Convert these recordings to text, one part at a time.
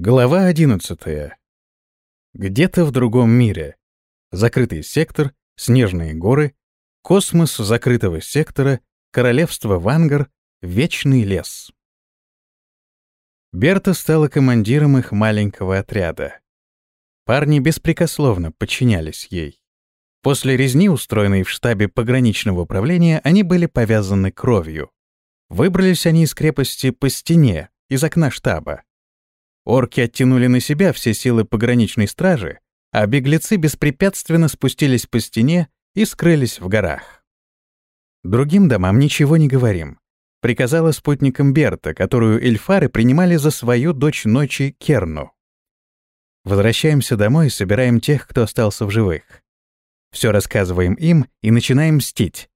Глава 11. Где-то в другом мире. Закрытый сектор, снежные горы, космос закрытого сектора, королевство Вангар, вечный лес. Берта стала командиром их маленького отряда. Парни беспрекословно подчинялись ей. После резни, устроенной в штабе пограничного управления, они были повязаны кровью. Выбрались они из крепости по стене, из окна штаба. Орки оттянули на себя все силы пограничной стражи, а беглецы беспрепятственно спустились по стене и скрылись в горах. Другим домам ничего не говорим. Приказала спутникам Берта, которую эльфары принимали за свою дочь ночи Керну. Возвращаемся домой и собираем тех, кто остался в живых. Все рассказываем им и начинаем мстить.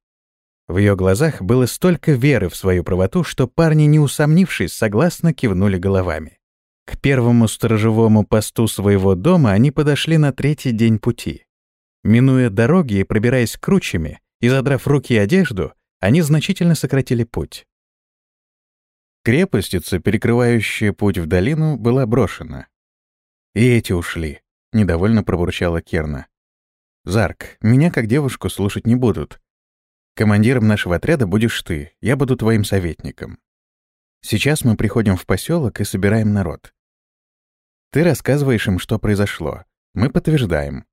В ее глазах было столько веры в свою правоту, что парни, не усомнившись, согласно кивнули головами. К первому сторожевому посту своего дома они подошли на третий день пути. Минуя дороги и пробираясь кручами, и задрав руки и одежду, они значительно сократили путь. Крепостица, перекрывающая путь в долину, была брошена. «И эти ушли», — недовольно пробурчала Керна. «Зарк, меня как девушку слушать не будут. Командиром нашего отряда будешь ты, я буду твоим советником. Сейчас мы приходим в поселок и собираем народ. Ты рассказываешь им, что произошло. Мы подтверждаем.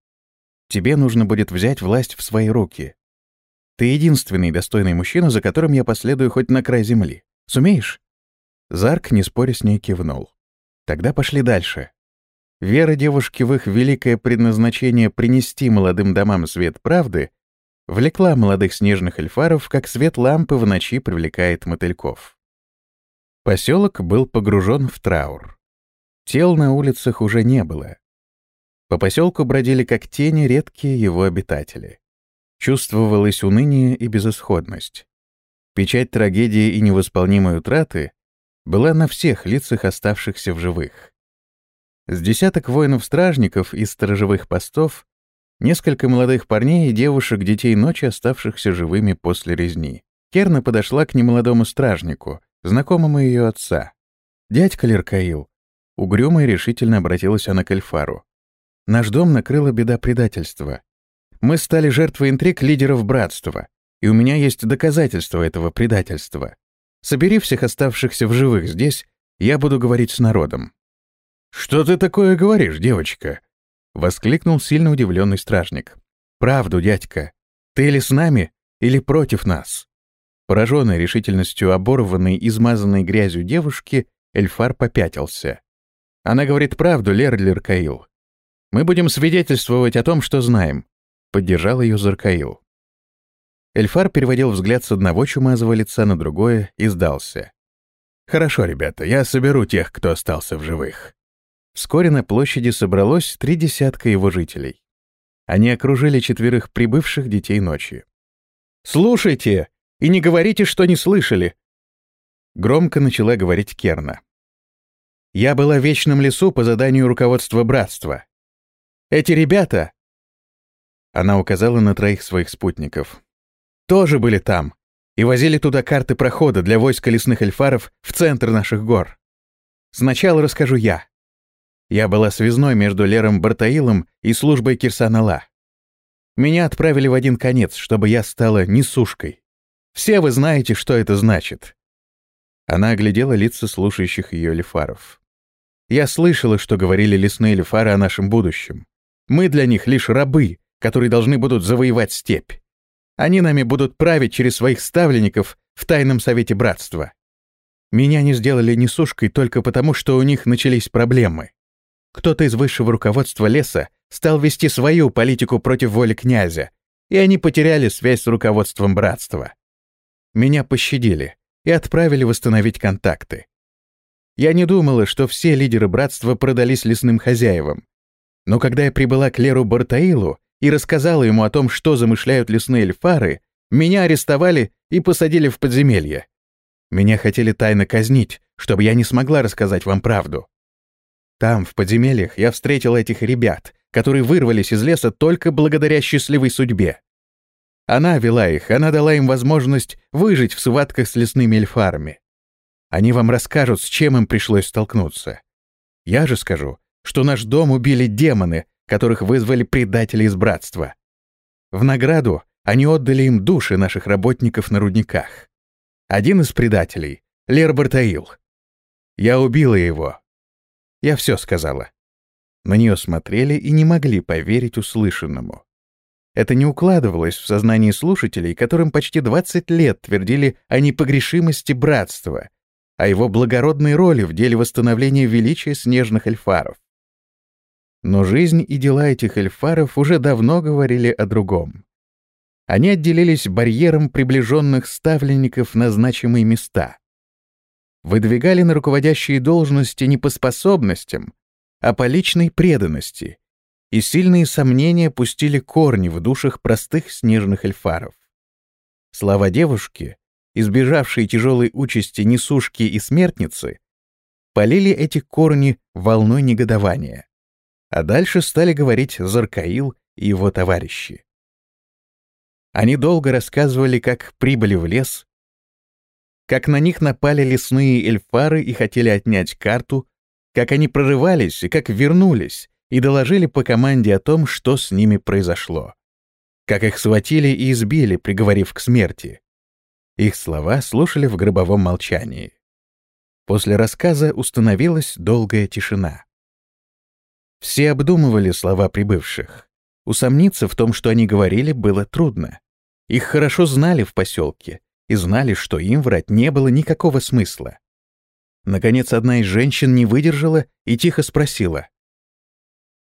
Тебе нужно будет взять власть в свои руки. Ты единственный достойный мужчина, за которым я последую хоть на край земли. Сумеешь?» Зарк, не споря с ней, кивнул. «Тогда пошли дальше». Вера девушки в их великое предназначение принести молодым домам свет правды влекла молодых снежных эльфаров, как свет лампы в ночи привлекает мотыльков. Поселок был погружен в траур. Тел на улицах уже не было. По поселку бродили как тени редкие его обитатели. Чувствовалось уныние и безысходность. Печать трагедии и невосполнимой утраты была на всех лицах оставшихся в живых. С десяток воинов-стражников из сторожевых постов, несколько молодых парней и девушек, детей ночи, оставшихся живыми после резни. Керна подошла к немолодому стражнику, знакомому ее отца. «Дядька Леркаил», угрюмо и решительно обратилась она к Эльфару. «Наш дом накрыла беда предательства. Мы стали жертвой интриг лидеров братства, и у меня есть доказательства этого предательства. Собери всех оставшихся в живых здесь, я буду говорить с народом». «Что ты такое говоришь, девочка?» — воскликнул сильно удивленный стражник. «Правду, дядька. Ты или с нами, или против нас?» Пораженный решительностью оборванной, измазанной грязью девушки, Эльфар попятился. «Она говорит правду, Лердлер Каил. Мы будем свидетельствовать о том, что знаем», — поддержал ее Заркаил. Эльфар переводил взгляд с одного чумазого лица на другое и сдался. «Хорошо, ребята, я соберу тех, кто остался в живых». Вскоре на площади собралось три десятка его жителей. Они окружили четверых прибывших детей ночи. «Слушайте!» И не говорите, что не слышали!» Громко начала говорить Керна. «Я была в Вечном лесу по заданию руководства братства. Эти ребята...» Она указала на троих своих спутников. «Тоже были там и возили туда карты прохода для войска лесных эльфаров в центр наших гор. Сначала расскажу я. Я была связной между Лером Бартаилом и службой Кирсанала. Меня отправили в один конец, чтобы я стала несушкой. Все вы знаете, что это значит». Она оглядела лица слушающих ее лефаров. «Я слышала, что говорили лесные лефары о нашем будущем. Мы для них лишь рабы, которые должны будут завоевать степь. Они нами будут править через своих ставленников в тайном совете братства. Меня не сделали несушкой только потому, что у них начались проблемы. Кто-то из высшего руководства леса стал вести свою политику против воли князя, и они потеряли связь с руководством братства. Меня пощадили и отправили восстановить контакты. Я не думала, что все лидеры братства продались лесным хозяевам. Но когда я прибыла к Леру Бартаилу и рассказала ему о том, что замышляют лесные эльфары, меня арестовали и посадили в подземелье. Меня хотели тайно казнить, чтобы я не смогла рассказать вам правду. Там, в подземельях, я встретила этих ребят, которые вырвались из леса только благодаря счастливой судьбе. Она вела их, она дала им возможность выжить в схватках с лесными эльфарами. Они вам расскажут, с чем им пришлось столкнуться. Я же скажу, что наш дом убили демоны, которых вызвали предатели из братства. В награду они отдали им души наших работников на рудниках. Один из предателей — Лер Бартаил. Я убила его. Я все сказала. На нее смотрели и не могли поверить услышанному. Это не укладывалось в сознании слушателей, которым почти 20 лет твердили о непогрешимости братства, о его благородной роли в деле восстановления величия снежных эльфаров. Но жизнь и дела этих эльфаров уже давно говорили о другом. Они отделились барьером приближенных ставленников на значимые места. Выдвигали на руководящие должности не по способностям, а по личной преданности, и сильные сомнения пустили корни в душах простых снежных эльфаров. Слова девушки, избежавшей тяжелой участи несушки и смертницы, полили эти корни волной негодования. А дальше стали говорить Заркаил и его товарищи. Они долго рассказывали, как прибыли в лес, как на них напали лесные эльфары и хотели отнять карту, как они прорывались и как вернулись, и доложили по команде о том, что с ними произошло. Как их схватили и избили, приговорив к смерти. Их слова слушали в гробовом молчании. После рассказа установилась долгая тишина. Все обдумывали слова прибывших. Усомниться в том, что они говорили, было трудно. Их хорошо знали в поселке и знали, что им врать не было никакого смысла. Наконец, одна из женщин не выдержала и тихо спросила.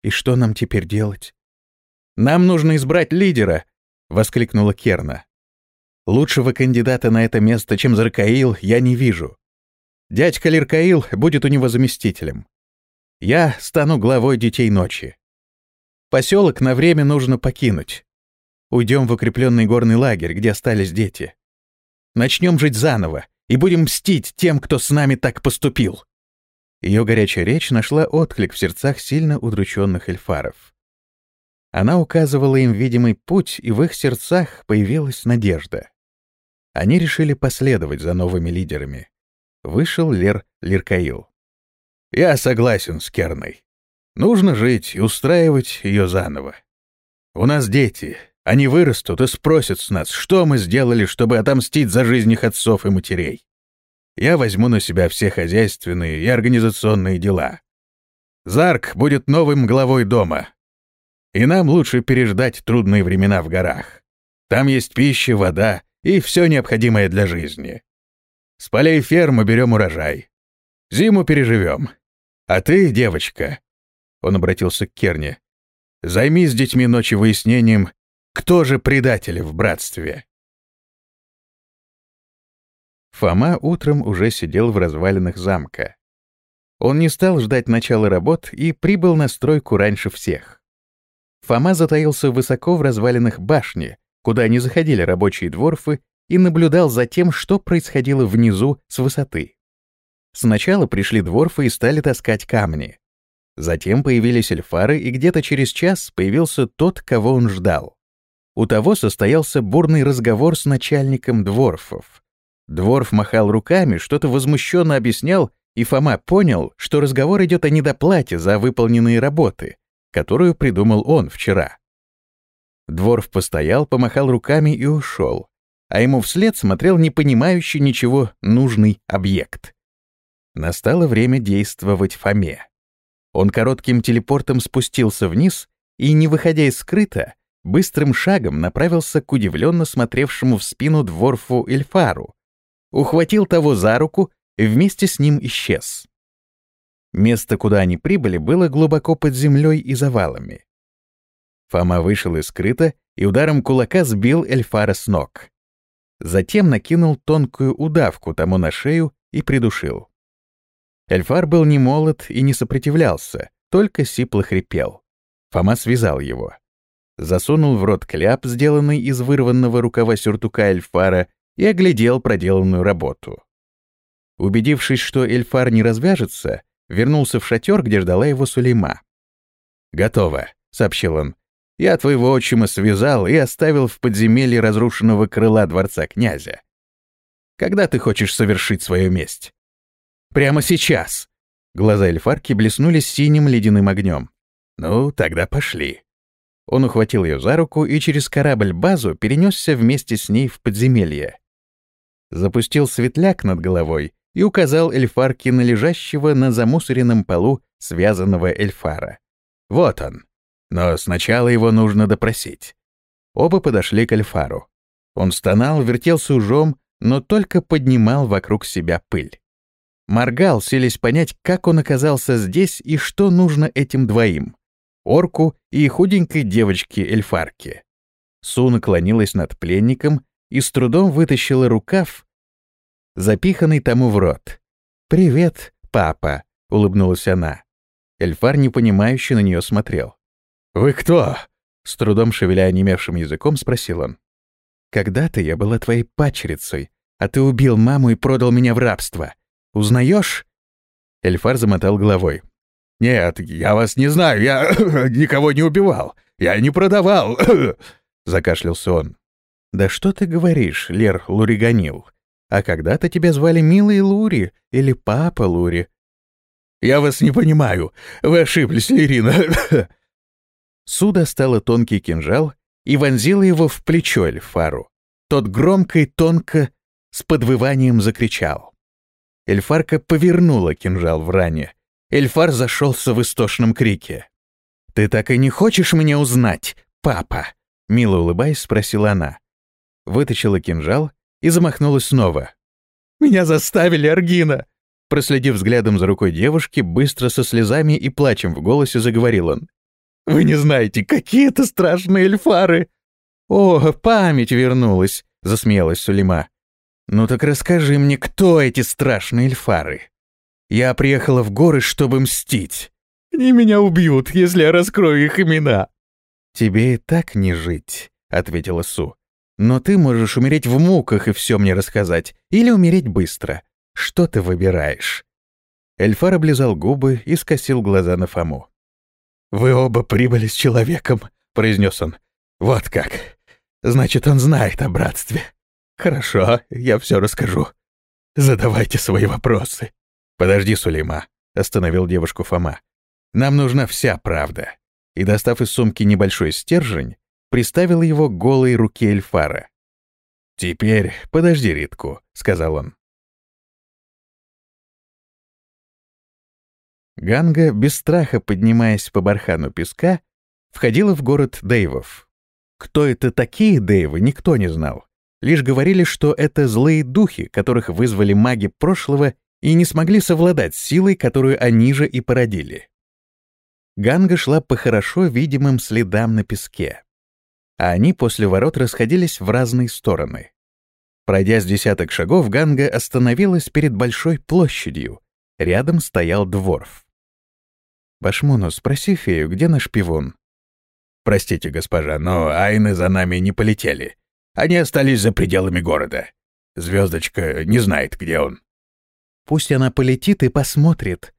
«И что нам теперь делать?» «Нам нужно избрать лидера!» — воскликнула Керна. «Лучшего кандидата на это место, чем Заркаил, я не вижу. Дядька Лиркаил будет у него заместителем. Я стану главой детей ночи. Поселок на время нужно покинуть. Уйдем в укрепленный горный лагерь, где остались дети. Начнем жить заново и будем мстить тем, кто с нами так поступил». Ее горячая речь нашла отклик в сердцах сильно удрученных эльфаров. Она указывала им видимый путь, и в их сердцах появилась надежда. Они решили последовать за новыми лидерами. Вышел Лер Лиркаил. «Я согласен с Керной. Нужно жить и устраивать ее заново. У нас дети. Они вырастут и спросят с нас, что мы сделали, чтобы отомстить за жизнь их отцов и матерей. Я возьму на себя все хозяйственные и организационные дела. Зарк будет новым главой дома. И нам лучше переждать трудные времена в горах. Там есть пища, вода и все необходимое для жизни. С полей фермы берем урожай. Зиму переживем. А ты, девочка, он обратился к Керне. «Займись с детьми ночи выяснением, кто же предатель в братстве». Фома утром уже сидел в развалинах замка. Он не стал ждать начала работ и прибыл на стройку раньше всех. Фома затаился высоко в развалинах башни, куда не заходили рабочие дворфы, и наблюдал за тем, что происходило внизу с высоты. Сначала пришли дворфы и стали таскать камни. Затем появились эльфары, и где-то через час появился тот, кого он ждал. У того состоялся бурный разговор с начальником дворфов. Дворф махал руками, что-то возмущенно объяснял, и Фома понял, что разговор идет о недоплате за выполненные работы, которую придумал он вчера. Дворф постоял, помахал руками и ушел, а ему вслед смотрел непонимающий ничего нужный объект. Настало время действовать Фоме. Он коротким телепортом спустился вниз и, не выходя из скрыта, быстрым шагом направился к удивленно смотревшему в спину дворфу Эльфару, ухватил того за руку и вместе с ним исчез. Место, куда они прибыли, было глубоко под землей и завалами. Фома вышел из и ударом кулака сбил Эльфара с ног. Затем накинул тонкую удавку тому на шею и придушил. Эльфар был не молод и не сопротивлялся, только сипло хрипел. Фома связал его. Засунул в рот кляп, сделанный из вырванного рукава сюртука Эльфара, и оглядел проделанную работу. Убедившись, что Эльфар не развяжется, вернулся в шатер, где ждала его Сулейма. «Готово», — сообщил он. «Я твоего отчима связал и оставил в подземелье разрушенного крыла дворца князя. Когда ты хочешь совершить свою месть?» Прямо сейчас!» Глаза эльфарки блеснули синим ледяным огнем. «Ну, тогда пошли». Он ухватил ее за руку и через корабль-базу перенесся вместе с ней в подземелье. Запустил светляк над головой и указал эльфарке на лежащего на замусоренном полу связанного эльфара. «Вот он. Но сначала его нужно допросить». Оба подошли к эльфару. Он стонал, вертелся ужом, но только поднимал вокруг себя пыль. Моргал, селись понять, как он оказался здесь и что нужно этим двоим — орку и худенькой девочке-эльфарке. Су наклонилась над пленником и с трудом вытащила рукав, запиханный тому в рот. «Привет, папа», — улыбнулась она. Эльфар непонимающе на нее смотрел. «Вы кто?» — с трудом шевеля онемевшим языком спросил он. «Когда-то я была твоей пачерицей, а ты убил маму и продал меня в рабство. Узнаешь?» Эльфар замотал головой. «Нет, я вас не знаю, я никого не убивал, я не продавал», — закашлялся он. «Да что ты говоришь, Лер Луриганил? А когда-то тебя звали Милый Лури или Папа Лури». «Я вас не понимаю, вы ошиблись, Лерина». Су достала тонкий кинжал и вонзила его в плечо Эльфару. Тот громко и тонко с подвыванием закричал. Эльфарка повернула кинжал в ране. Эльфар зашелся в истошном крике. «Ты так и не хочешь меня узнать, папа?» Мило улыбаясь, спросила она. Вытащила кинжал и замахнулась снова. «Меня заставили, Аргина!» Проследив взглядом за рукой девушки, быстро со слезами и плачем в голосе заговорил он. Вы не знаете, какие это страшные эльфары!» «О, память вернулась!» — засмеялась Сулейма. «Ну так расскажи мне, кто эти страшные эльфары? Я приехала в горы, чтобы мстить. Они меня убьют, если я раскрою их имена». «Тебе и так не жить», — ответила Су. «Но ты можешь умереть в муках и все мне рассказать, или умереть быстро. Что ты выбираешь?» Эльфар облизал губы и скосил глаза на Фому. «Вы оба прибыли с человеком», — произнес он. «Вот как. Значит, он знает о братстве. Хорошо, я все расскажу. Задавайте свои вопросы». «Подожди, Сулейма», — остановил девушку Фома. «Нам нужна вся правда». И, достав из сумки небольшой стержень, приставил его к голой руке Эльфара. «Теперь подожди Ритку», — сказал он. Ганга, без страха поднимаясь по бархану песка, входила в город Дейвов. Кто это такие Дейвы, никто не знал. Лишь говорили, что это злые духи, которых вызвали маги прошлого и не смогли совладать с силой, которую они же и породили. Ганга шла по хорошо видимым следам на песке. А они после ворот расходились в разные стороны. Пройдя с десяток шагов, Ганга остановилась перед большой площадью. Рядом стоял дворф. «Башмуну, спроси фею, где наш пивун?» «Простите, госпожа, но айны за нами не полетели. Они остались за пределами города. Звездочка не знает, где он». «Пусть она полетит и посмотрит».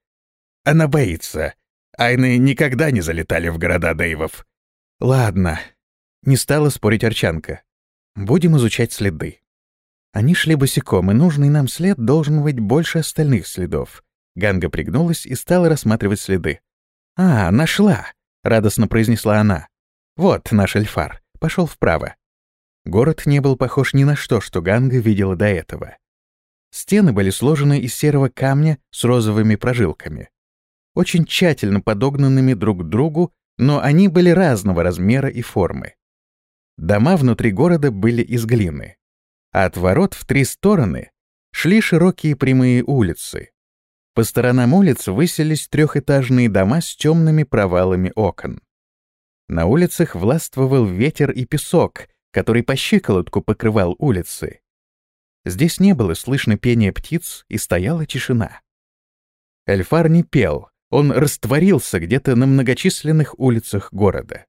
«Она боится. Айны никогда не залетали в города Дейвов». «Ладно». Не стала спорить Арчанка. «Будем изучать следы». Они шли босиком, и нужный нам след должен быть больше остальных следов. Ганга пригнулась и стала рассматривать следы. «А, нашла!» — радостно произнесла она. «Вот наш эльфар. Пошел вправо». Город не был похож ни на что, что Ганга видела до этого. Стены были сложены из серого камня с розовыми прожилками. Очень тщательно подогнанными друг к другу, но они были разного размера и формы. Дома внутри города были из глины. А от ворот в три стороны шли широкие прямые улицы, по сторонам улиц высились трехэтажные дома с темными провалами окон. На улицах властвовал ветер и песок, который по щиколотку покрывал улицы. Здесь не было слышно пения птиц, и стояла тишина. Эльфар не пел, он растворился где-то на многочисленных улицах города.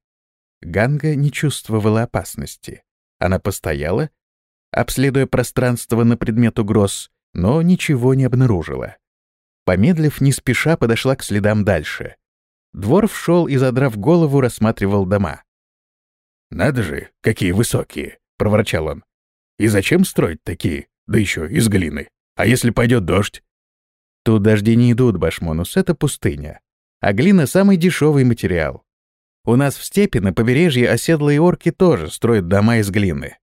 Ганга не чувствовала опасности. Она постояла, обследуя пространство на предмет угроз, но ничего не обнаружила. Помедлив, не спеша подошла к следам дальше. Двор вшел и, задрав голову, рассматривал дома. «Надо же, какие высокие!» — проворчал он. «И зачем строить такие? Да еще из глины. А если пойдет дождь?» Тут дожди не идут, Башмонус, это пустыня. А глина — самый дешевый материал. У нас в степи на побережье оседлые орки тоже строят дома из глины.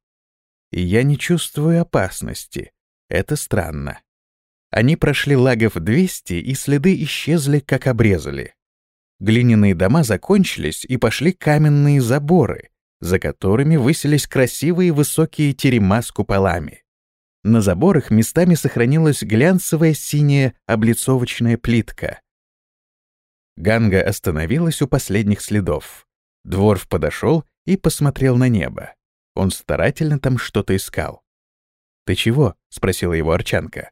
И я не чувствую опасности. Это странно. Они прошли лагов 200, и следы исчезли, как обрезали. Глиняные дома закончились, и пошли каменные заборы, за которыми высились красивые высокие терема с куполами. На заборах местами сохранилась глянцевая синяя облицовочная плитка. Ганга остановилась у последних следов. Дворф подошел и посмотрел на небо. Он старательно там что-то искал. «Ты чего?» — спросила его Арчанка.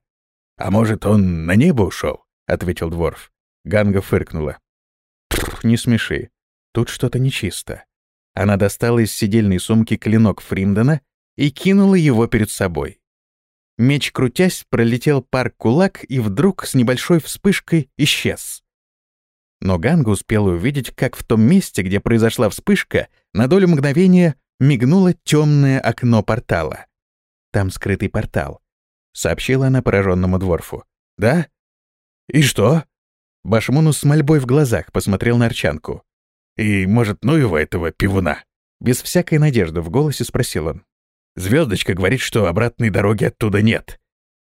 «А может, он на небо ушел?» — ответил Дворф. Ганга фыркнула. «Не смеши. Тут что-то нечисто». Она достала из сидельной сумки клинок Фримдена и кинула его перед собой. Меч, крутясь, пролетел пар кулак и вдруг с небольшой вспышкой исчез. Но Ганга успела увидеть, как в том месте, где произошла вспышка, на долю мгновения мигнуло темное окно портала. «Там скрытый портал», — сообщила она пораженному дворфу. «Да? И что?» Башмуну с мольбой в глазах посмотрел на Арчанку. «И, может, ну его этого пивуна?» Без всякой надежды в голосе спросил он. «Звездочка говорит, что обратной дороги оттуда нет».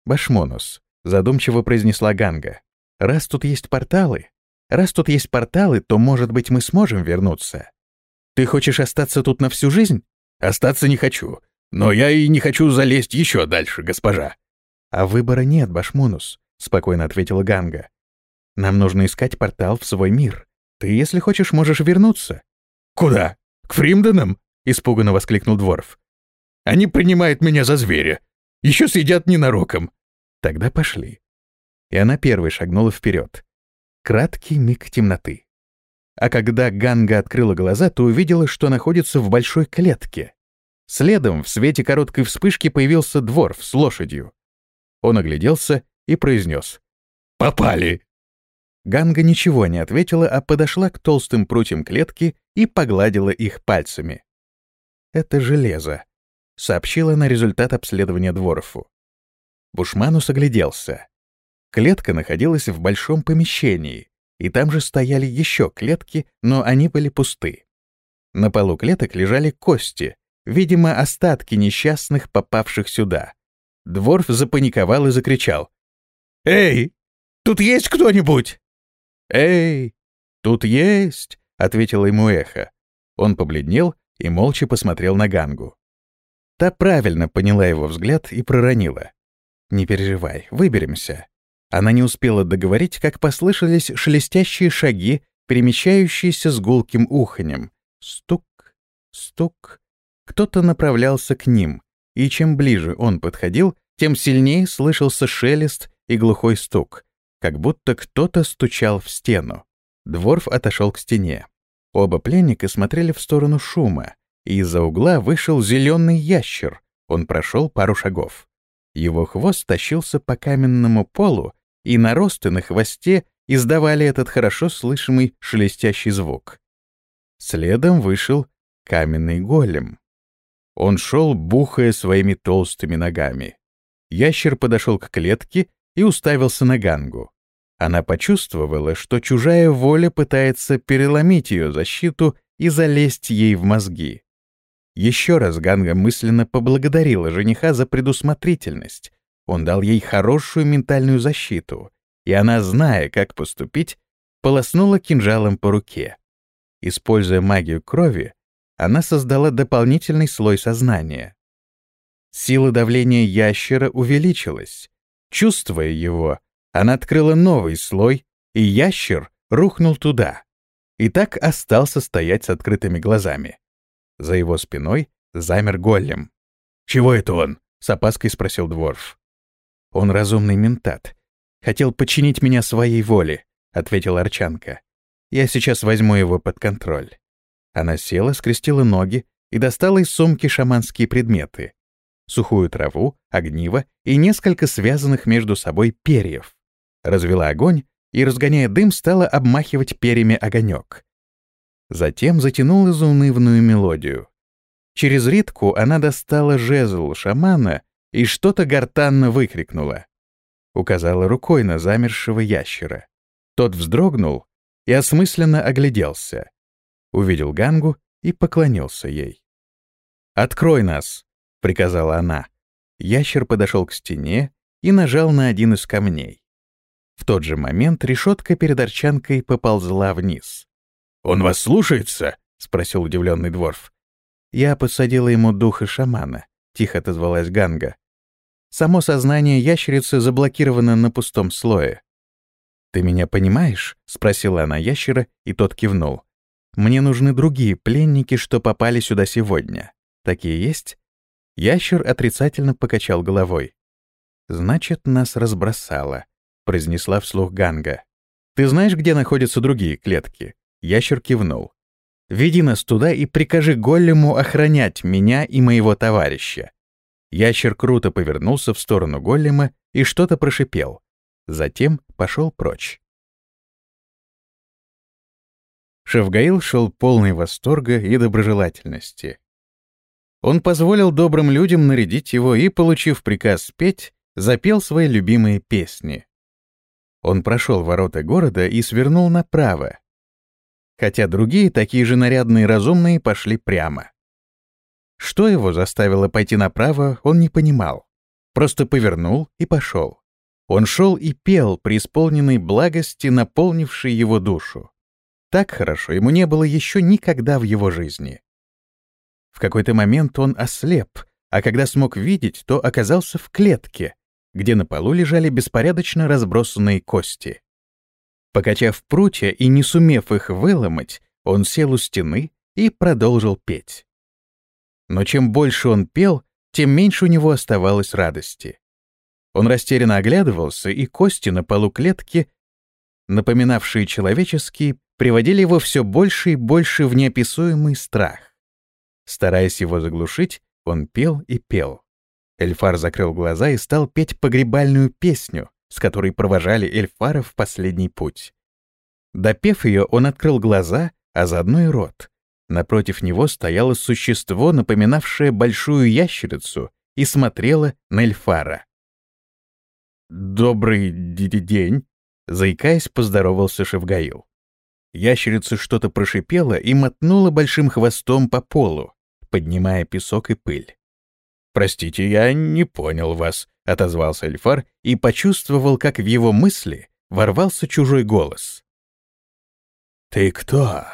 «Башмонус», — задумчиво произнесла Ганга. «Раз тут есть порталы, Раз тут есть порталы, то, может быть, мы сможем вернуться. Ты хочешь остаться тут на всю жизнь? Остаться не хочу. Но я и не хочу залезть еще дальше, госпожа. А выбора нет, Башмунус, спокойно ответила Ганга. Нам нужно искать портал в свой мир. Ты, если хочешь, можешь вернуться. Куда? К Фримденам? испуганно воскликнул Дворф. Они принимают меня за зверя. Еще съедят ненароком. Тогда пошли. И она первой шагнула вперед. Краткий миг темноты. А когда Ганга открыла глаза, то увидела, что находится в большой клетке. Следом в свете короткой вспышки появился дворф с лошадью. Он огляделся и произнес. «Попали!» Ганга ничего не ответила, а подошла к толстым прутьям клетки и погладила их пальцами. «Это железо», — сообщила на результат обследования дворфу. Бушманус огляделся. Клетка находилась в большом помещении, и там же стояли еще клетки, но они были пусты. На полу клеток лежали кости, видимо, остатки несчастных, попавших сюда. Дворф запаниковал и закричал. «Эй, тут есть кто-нибудь?» «Эй, тут есть», — ответило ему эхо. Он побледнел и молча посмотрел на Гангу. Та правильно поняла его взгляд и проронила. «Не переживай, выберемся. Она не успела договорить, как послышались шелестящие шаги, перемещающиеся с гулким уханем. Стук, стук. Кто-то направлялся к ним, и чем ближе он подходил, тем сильнее слышался шелест и глухой стук, как будто кто-то стучал в стену. Дворф отошел к стене. Оба пленника смотрели в сторону шума, и из-за угла вышел зеленый ящер. Он прошел пару шагов. Его хвост тащился по каменному полу, и наросты на хвосте издавали этот хорошо слышимый шелестящий звук. Следом вышел каменный голем. Он шел, бухая своими толстыми ногами. Ящер подошел к клетке и уставился на Гангу. Она почувствовала, что чужая воля пытается переломить ее защиту и залезть ей в мозги. Еще раз Ганга мысленно поблагодарила жениха за предусмотрительность, он дал ей хорошую ментальную защиту, и она, зная, как поступить, полоснула кинжалом по руке. Используя магию крови, она создала дополнительный слой сознания. Сила давления ящера увеличилась. Чувствуя его, она открыла новый слой, и ящер рухнул туда. И так остался стоять с открытыми глазами. За его спиной замер голем. «Чего это он?» — с опаской спросил Дворф. Он разумный ментат. Хотел подчинить меня своей воле, ответила Арчанка. Я сейчас возьму его под контроль. Она села, скрестила ноги и достала из сумки шаманские предметы. Сухую траву, огниво и несколько связанных между собой перьев. Развела огонь и, разгоняя дым, стала обмахивать перьями огонек. Затем затянула заунывную мелодию. Через ритку она достала жезл шамана и что-то гортанно выкрикнула. указала рукой на замершего ящера. Тот вздрогнул и осмысленно огляделся. Увидел Гангу и поклонился ей. «Открой нас!» — приказала она. Ящер подошел к стене и нажал на один из камней. В тот же момент решетка перед арчанкой поползла вниз. «Он вас слушается?» — спросил удивленный дворф. Я посадила ему духа шамана, — тихо отозвалась Ганга. Само сознание ящерицы заблокировано на пустом слое. «Ты меня понимаешь?» — спросила она ящера, и тот кивнул. «Мне нужны другие пленники, что попали сюда сегодня. Такие есть?» Ящер отрицательно покачал головой. «Значит, нас разбросало», — произнесла вслух Ганга. «Ты знаешь, где находятся другие клетки?» Ящер кивнул. «Веди нас туда и прикажи Голлему охранять меня и моего товарища». Ящер круто повернулся в сторону Голлема и что-то прошипел. Затем пошел прочь. Шевгаил шел полный восторга и доброжелательности. Он позволил добрым людям нарядить его и, получив приказ спеть, запел свои любимые песни. Он прошел ворота города и свернул направо, хотя другие, такие же нарядные и разумные, пошли прямо. Что его заставило пойти направо, он не понимал. Просто повернул и пошел. Он шел и пел, преисполненный благости, наполнившей его душу. Так хорошо ему не было еще никогда в его жизни. В какой-то момент он ослеп, а когда смог видеть, то оказался в клетке, где на полу лежали беспорядочно разбросанные кости. Покачав прутья и не сумев их выломать, он сел у стены и продолжил петь. Но чем больше он пел, тем меньше у него оставалось радости. Он растерянно оглядывался, и кости на полу клетки, напоминавшие человеческие, приводили его все больше и больше в неописуемый страх. Стараясь его заглушить, он пел и пел. Эльфар закрыл глаза и стал петь погребальную песню, с которой провожали Эльфара в последний путь. Допев ее, он открыл глаза, а заодно и рот. Напротив него стояло существо, напоминавшее большую ящерицу, и смотрело на Эльфара. «Добрый день!» — заикаясь, поздоровался Шевгаил. Ящерица что-то прошипела и мотнула большим хвостом по полу поднимая песок и пыль. «Простите, я не понял вас», — отозвался Эльфар и почувствовал, как в его мысли ворвался чужой голос. «Ты кто?»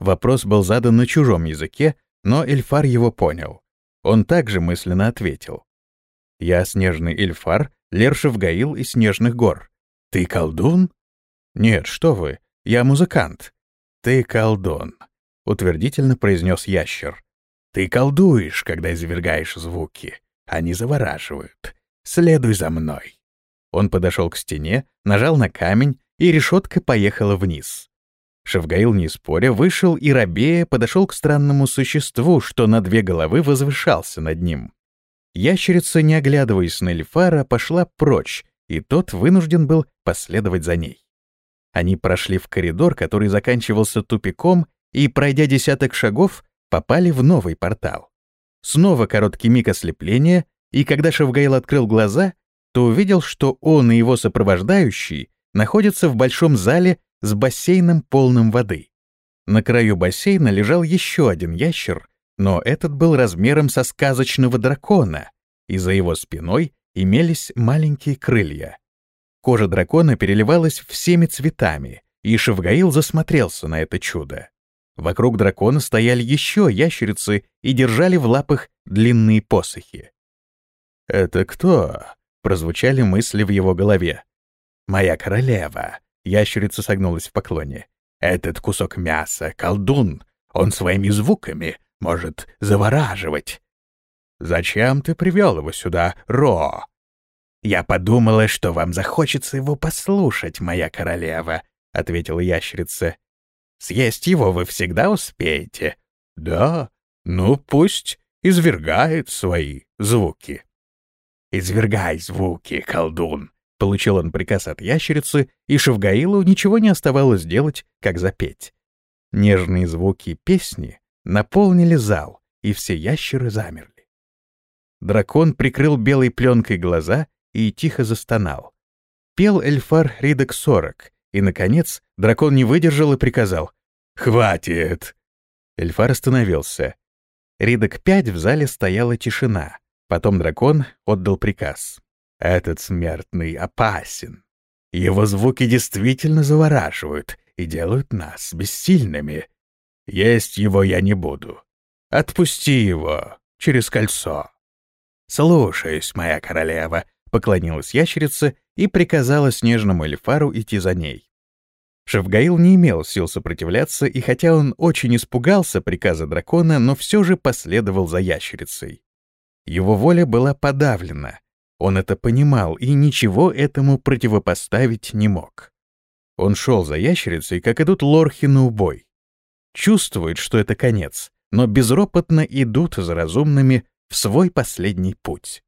Вопрос был задан на чужом языке, но Эльфар его понял. Он также мысленно ответил. «Я снежный Эльфар, Лершев Гаил из Снежных гор. Ты колдун?» «Нет, что вы, я музыкант». «Ты колдун», — утвердительно произнес ящер. Ты колдуешь, когда извергаешь звуки. Они завораживают. Следуй за мной. Он подошел к стене, нажал на камень, и решетка поехала вниз. Шевгаил, не споря, вышел и, рабея, подошел к странному существу, что на две головы возвышался над ним. Ящерица, не оглядываясь на Эльфара, пошла прочь, и тот вынужден был последовать за ней. Они прошли в коридор, который заканчивался тупиком, и, пройдя десяток шагов, попали в новый портал. Снова короткий миг ослепления, и когда Шевгаил открыл глаза, то увидел, что он и его сопровождающий находятся в большом зале с бассейном полным воды. На краю бассейна лежал еще один ящер, но этот был размером со сказочного дракона, и за его спиной имелись маленькие крылья. Кожа дракона переливалась всеми цветами, и Шевгаил засмотрелся на это чудо. Вокруг дракона стояли еще ящерицы и держали в лапах длинные посохи. «Это кто?» — прозвучали мысли в его голове. «Моя королева!» — ящерица согнулась в поклоне. «Этот кусок мяса — колдун. Он своими звуками может завораживать». «Зачем ты привел его сюда, Ро?» «Я подумала, что вам захочется его послушать, моя королева», — ответила ящерица. Съесть его вы всегда успеете. Да, ну пусть извергает свои звуки. «Извергай звуки, колдун!» — получил он приказ от ящерицы, и Шевгаилу ничего не оставалось делать, как запеть. Нежные звуки песни наполнили зал, и все ящеры замерли. Дракон прикрыл белой пленкой глаза и тихо застонал. Пел Эльфар Ридок 40, и, наконец, дракон не выдержал и приказал «Хватит!». Эльфар остановился. Ридок 5 в зале стояла тишина. Потом дракон отдал приказ. «Этот смертный опасен. Его звуки действительно завораживают и делают нас бессильными. Есть его я не буду. Отпусти его через кольцо». «Слушаюсь, моя королева», — поклонилась ящерица и приказала снежному эльфару идти за ней. Шевгаил не имел сил сопротивляться, и хотя он очень испугался приказа дракона, но все же последовал за ящерицей. Его воля была подавлена. Он это понимал и ничего этому противопоставить не мог. Он шел за ящерицей, как идут лорхи на убой. Чувствует, что это конец, но безропотно идут за разумными в свой последний путь.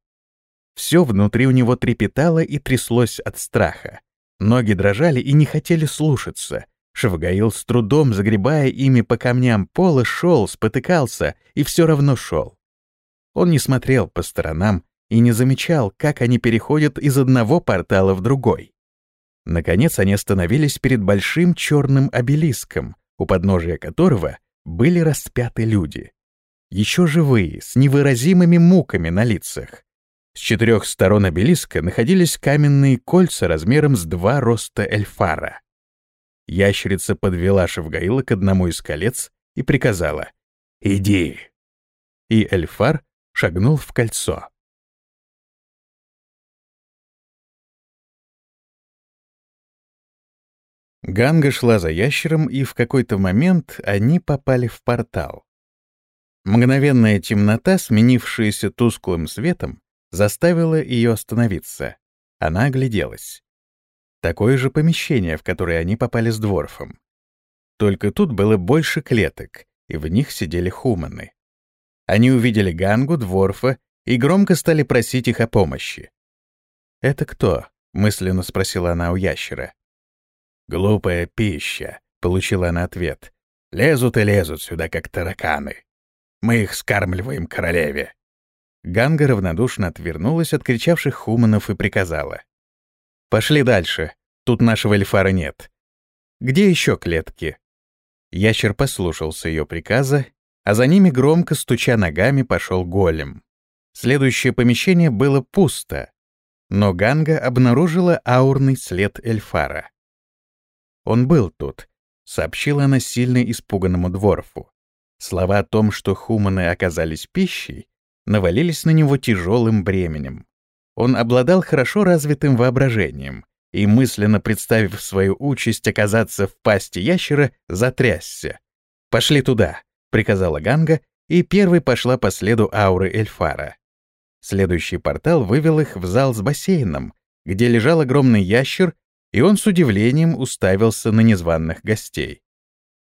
Все внутри у него трепетало и тряслось от страха. Ноги дрожали и не хотели слушаться. Шавгаил с трудом, загребая ими по камням пола, шел, спотыкался и все равно шел. Он не смотрел по сторонам и не замечал, как они переходят из одного портала в другой. Наконец они остановились перед большим черным обелиском, у подножия которого были распяты люди. Еще живые, с невыразимыми муками на лицах. С четырех сторон обелиска находились каменные кольца размером с два роста эльфара. Ящерица подвела Шевгаила к одному из колец и приказала «Иди». И эльфар шагнул в кольцо. Ганга шла за ящером, и в какой-то момент они попали в портал. Мгновенная темнота, сменившаяся тусклым светом, заставила ее остановиться. Она огляделась. Такое же помещение, в которое они попали с дворфом. Только тут было больше клеток, и в них сидели хуманы. Они увидели Гангу, Дворфа и громко стали просить их о помощи. «Это кто?» — мысленно спросила она у ящера. «Глупая пища», — получила она ответ. «Лезут и лезут сюда, как тараканы. Мы их скармливаем королеве». Ганга равнодушно отвернулась от кричавших хуманов и приказала. «Пошли дальше. Тут нашего эльфара нет. Где еще клетки?» Ящер послушался ее приказа а за ними громко стуча ногами пошел голем. Следующее помещение было пусто, но Ганга обнаружила аурный след Эльфара. «Он был тут», — сообщила она сильно испуганному дворфу. Слова о том, что хуманы оказались пищей, навалились на него тяжелым бременем. Он обладал хорошо развитым воображением и, мысленно представив свою участь оказаться в пасти ящера, затрясся. «Пошли туда», приказала Ганга, и первой пошла по следу ауры Эльфара. Следующий портал вывел их в зал с бассейном, где лежал огромный ящер, и он с удивлением уставился на незваных гостей.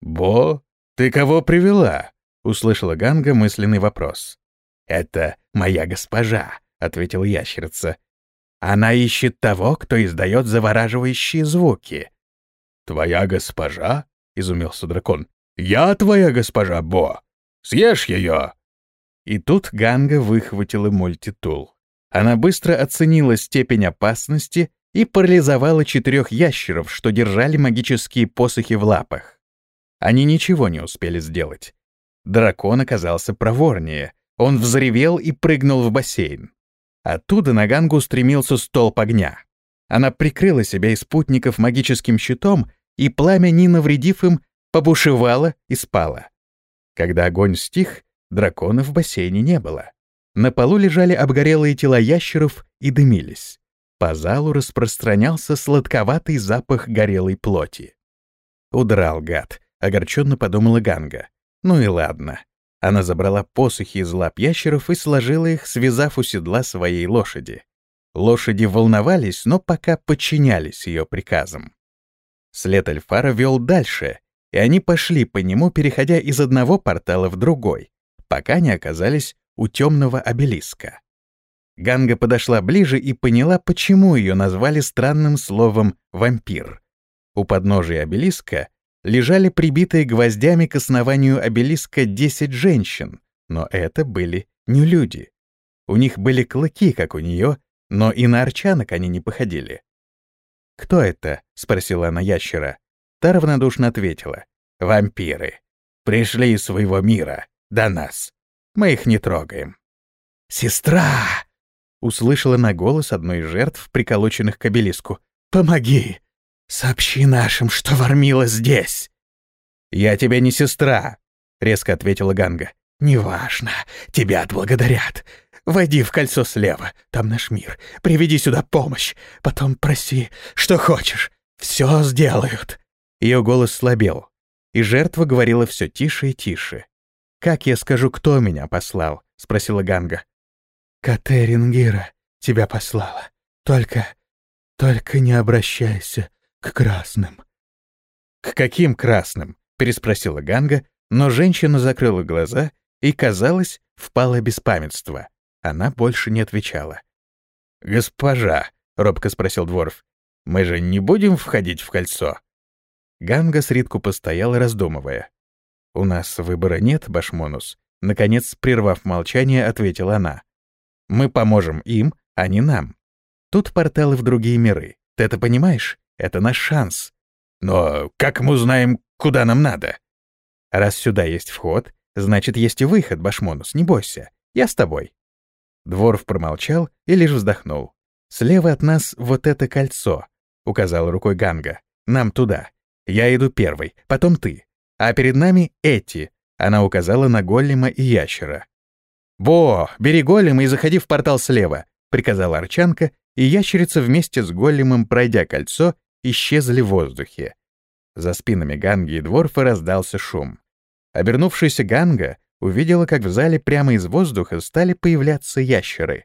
«Бо, ты кого привела?» — услышала Ганга мысленный вопрос. «Это моя госпожа», — ответил ящерица. «Она ищет того, кто издает завораживающие звуки». «Твоя госпожа?» — изумился дракон. «Я твоя госпожа Бо! Съешь ее!» И тут Ганга выхватила мультитул. Она быстро оценила степень опасности и парализовала четырех ящеров, что держали магические посохи в лапах. Они ничего не успели сделать. Дракон оказался проворнее. Он взревел и прыгнул в бассейн. Оттуда на Гангу устремился столб огня. Она прикрыла себя и спутников магическим щитом, и пламя, не навредив им, побушевала и спала. Когда огонь стих, дракона в бассейне не было. На полу лежали обгорелые тела ящеров и дымились. По залу распространялся сладковатый запах горелой плоти. «Удрал, гад», — огорченно подумала Ганга. «Ну и ладно». Она забрала посохи из лап ящеров и сложила их, связав у седла своей лошади. Лошади волновались, но пока подчинялись ее приказам. След Эльфара вел дальше, и они пошли по нему, переходя из одного портала в другой, пока не оказались у темного обелиска. Ганга подошла ближе и поняла, почему ее назвали странным словом «вампир». У подножия обелиска лежали прибитые гвоздями к основанию обелиска 10 женщин, но это были не люди. У них были клыки, как у нее, но и на арчанок они не походили. «Кто это?» — спросила она ящера. Та равнодушно ответила. «Вампиры. Пришли из своего мира. До нас. Мы их не трогаем». «Сестра!» — услышала на голос одной из жертв, приколоченных к обелиску. «Помоги! Сообщи нашим, что Вармила здесь!» «Я тебе не сестра!» — резко ответила Ганга. «Неважно. Тебя отблагодарят. Войди в кольцо слева, там наш мир. Приведи сюда помощь. Потом проси, что хочешь. Все сделают». Ее голос слабел, и жертва говорила все тише и тише. «Как я скажу, кто меня послал?» — спросила Ганга. «Катерингира тебя послала. Только... только не обращайся к красным». «К каким красным?» — переспросила Ганга, но женщина закрыла глаза и, казалось, впала без памятства. Она больше не отвечала. «Госпожа», — робко спросил Дворф, — «мы же не будем входить в кольцо?» Ганга с Ритку постояла, раздумывая. «У нас выбора нет, Башмонус», — наконец, прервав молчание, ответила она. «Мы поможем им, а не нам. Тут порталы в другие миры. Ты это понимаешь? Это наш шанс. Но как мы узнаем, куда нам надо?» «Раз сюда есть вход, значит, есть и выход, Башмонус, не бойся. Я с тобой». Дворф промолчал и лишь вздохнул. «Слева от нас вот это кольцо», — указал рукой Ганга. «Нам туда. Я иду первый, потом ты. А перед нами эти», — она указала на голема и ящера. «Во, бери голема и заходи в портал слева», — приказала Арчанка, и ящерица вместе с големом, пройдя кольцо, исчезли в воздухе. За спинами Ганги и Дворфа раздался шум. Обернувшийся Ганга увидела, как в зале прямо из воздуха стали появляться ящеры.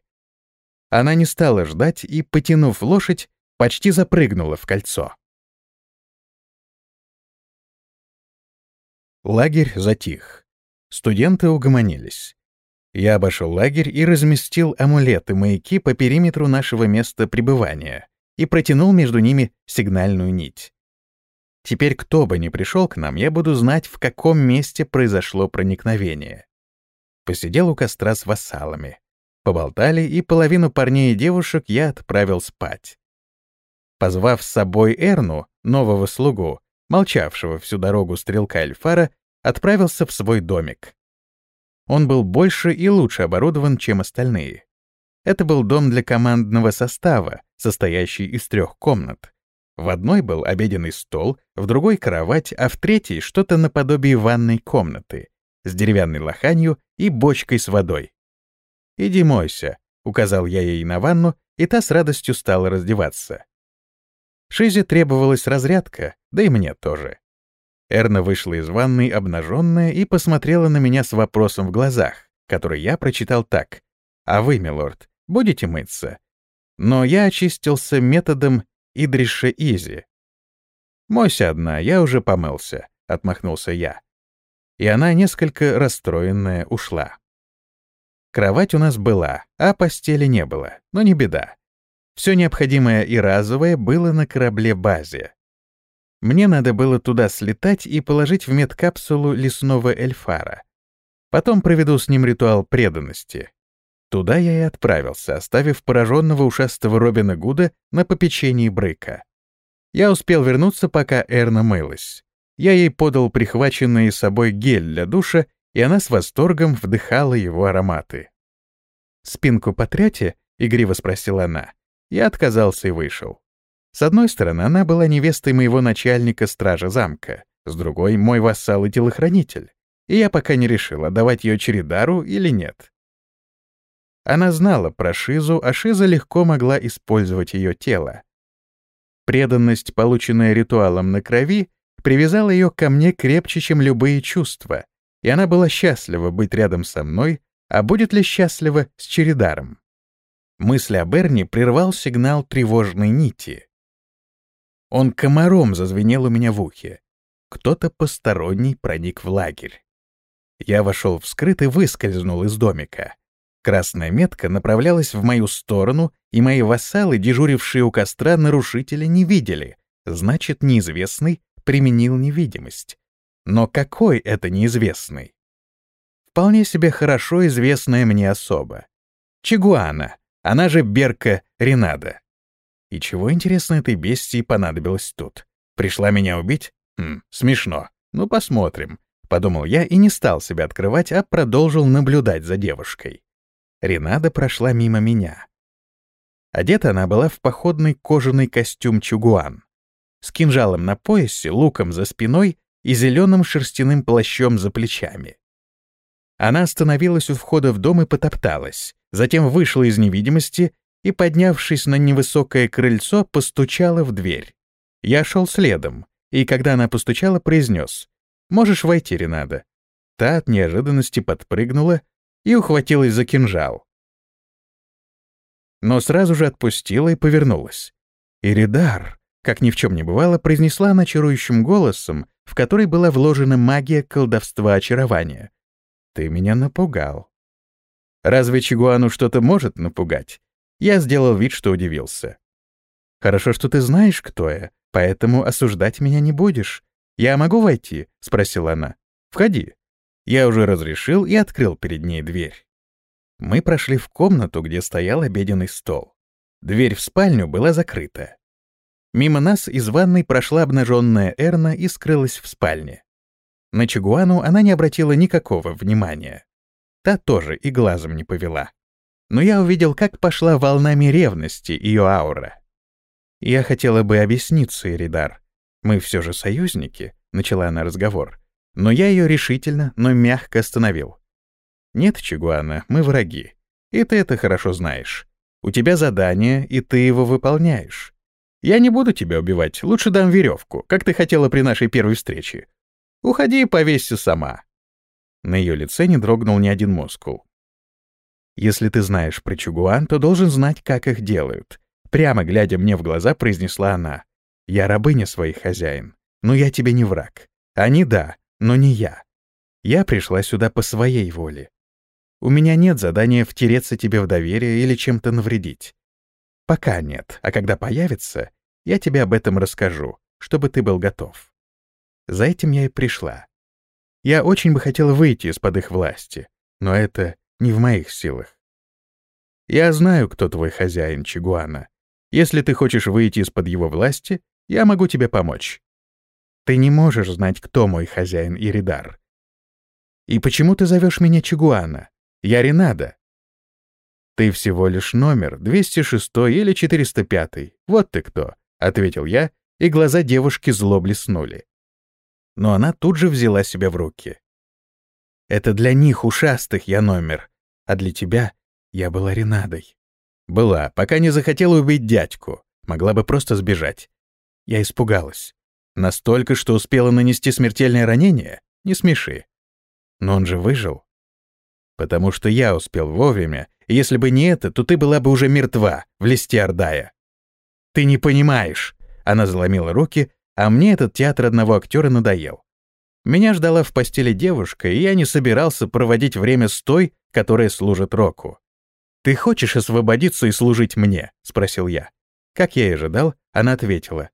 Она не стала ждать и, потянув лошадь, почти запрыгнула в кольцо. Лагерь затих. Студенты угомонились. Я обошел лагерь и разместил амулеты-маяки по периметру нашего места пребывания и протянул между ними сигнальную нить. Теперь кто бы ни пришел к нам, я буду знать, в каком месте произошло проникновение. Посидел у костра с вассалами. Поболтали, и половину парней и девушек я отправил спать. Позвав с собой Эрну, нового слугу, молчавшего всю дорогу стрелка Эльфара, отправился в свой домик. Он был больше и лучше оборудован, чем остальные. Это был дом для командного состава, состоящий из трех комнат. В одной был обеденный стол, в другой — кровать, а в третьей — что-то наподобие ванной комнаты с деревянной лоханью и бочкой с водой. «Иди мойся», — указал я ей на ванну, и та с радостью стала раздеваться. Шизе требовалась разрядка, да и мне тоже. Эрна вышла из ванной обнаженная и посмотрела на меня с вопросом в глазах, который я прочитал так. «А вы, милорд, будете мыться?» Но я очистился методом Идриша Изи. «Мойся одна, я уже помылся», — отмахнулся я. И она, несколько расстроенная, ушла. Кровать у нас была, а постели не было, но не беда. Все необходимое и разовое было на корабле-базе. Мне надо было туда слетать и положить в медкапсулу лесного эльфара. Потом проведу с ним ритуал преданности. Туда я и отправился, оставив пораженного ушастого Робина Гуда на попечении Брыка. Я успел вернуться, пока Эрна мылась. Я ей подал прихваченный с собой гель для душа, и она с восторгом вдыхала его ароматы. «Спинку потряте?» — игриво спросила она. Я отказался и вышел. С одной стороны, она была невестой моего начальника стража замка, с другой — мой вассал и телохранитель, и я пока не решил, отдавать ее Чередару или нет. Она знала про Шизу, а Шиза легко могла использовать ее тело. Преданность, полученная ритуалом на крови, привязала ее ко мне крепче, чем любые чувства, и она была счастлива быть рядом со мной, а будет ли счастлива с Чередаром? Мысль о Берни прервал сигнал тревожной нити. Он комаром зазвенел у меня в ухе. Кто-то посторонний проник в лагерь. Я вошел в скрыт и выскользнул из домика. Красная метка направлялась в мою сторону, и мои вассалы, дежурившие у костра, нарушителя не видели. Значит, неизвестный применил невидимость. Но какой это неизвестный? Вполне себе хорошо известная мне особа. Чигуана, она же Берка Ренада. И чего, интересно, этой бестии понадобилось тут? Пришла меня убить? Хм, смешно. Ну, посмотрим. Подумал я и не стал себя открывать, а продолжил наблюдать за девушкой. Ренада прошла мимо меня. Одета она была в походный кожаный костюм чугуан. С кинжалом на поясе, луком за спиной и зеленым шерстяным плащом за плечами. Она остановилась у входа в дом и потопталась, затем вышла из невидимости и, поднявшись на невысокое крыльцо, постучала в дверь. Я шел следом, и когда она постучала, произнес «Можешь войти, Ренада». Та от неожиданности подпрыгнула и ухватилась за кинжал. Но сразу же отпустила и повернулась. «Иридар», как ни в чем не бывало, произнесла она чарующим голосом, в который была вложена магия колдовства очарования. «Ты меня напугал». Разве Чигуану что-то может напугать? Я сделал вид, что удивился. «Хорошо, что ты знаешь, кто я, поэтому осуждать меня не будешь. Я могу войти?» — спросила она. «Входи». Я уже разрешил и открыл перед ней дверь. Мы прошли в комнату, где стоял обеденный стол. Дверь в спальню была закрыта. Мимо нас из ванной прошла обнаженная Эрна и скрылась в спальне. На Чигуану она не обратила никакого внимания. Та тоже и глазом не повела но я увидел, как пошла волнами ревности ее аура. «Я хотела бы объясниться, Эридар. Мы все же союзники», — начала она разговор. Но я ее решительно, но мягко остановил. «Нет, Чигуана, мы враги. И ты это хорошо знаешь. У тебя задание, и ты его выполняешь. Я не буду тебя убивать, лучше дам веревку, как ты хотела при нашей первой встрече. Уходи и повесься сама». На ее лице не дрогнул ни один мускул. Если ты знаешь про чугуан, то должен знать, как их делают. Прямо глядя мне в глаза, произнесла она. Я рабыня своих хозяин. Но я тебе не враг. Они да, но не я. Я пришла сюда по своей воле. У меня нет задания втереться тебе в доверие или чем-то навредить. Пока нет, а когда появится, я тебе об этом расскажу, чтобы ты был готов. За этим я и пришла. Я очень бы хотела выйти из-под их власти, но это не в моих силах. Я знаю, кто твой хозяин, Чигуана. Если ты хочешь выйти из-под его власти, я могу тебе помочь. Ты не можешь знать, кто мой хозяин Иридар. И почему ты зовешь меня Чигуана? Я Ренада. Ты всего лишь номер, 206 или 405. Вот ты кто, — ответил я, и глаза девушки зло блеснули. Но она тут же взяла себя в руки. Это для них, ушастых, я номер, а для тебя я была Ренадой. Была, пока не захотела убить дядьку. Могла бы просто сбежать. Я испугалась. Настолько, что успела нанести смертельное ранение? Не смеши. Но он же выжил. Потому что я успел вовремя, и если бы не это, то ты была бы уже мертва в листе Ордая. Ты не понимаешь. Она заломила руки, а мне этот театр одного актера надоел. Меня ждала в постели девушка, и я не собирался проводить время с той, которая служит Року. «Ты хочешь освободиться и служить мне?» — спросил я. Как я и ожидал, она ответила.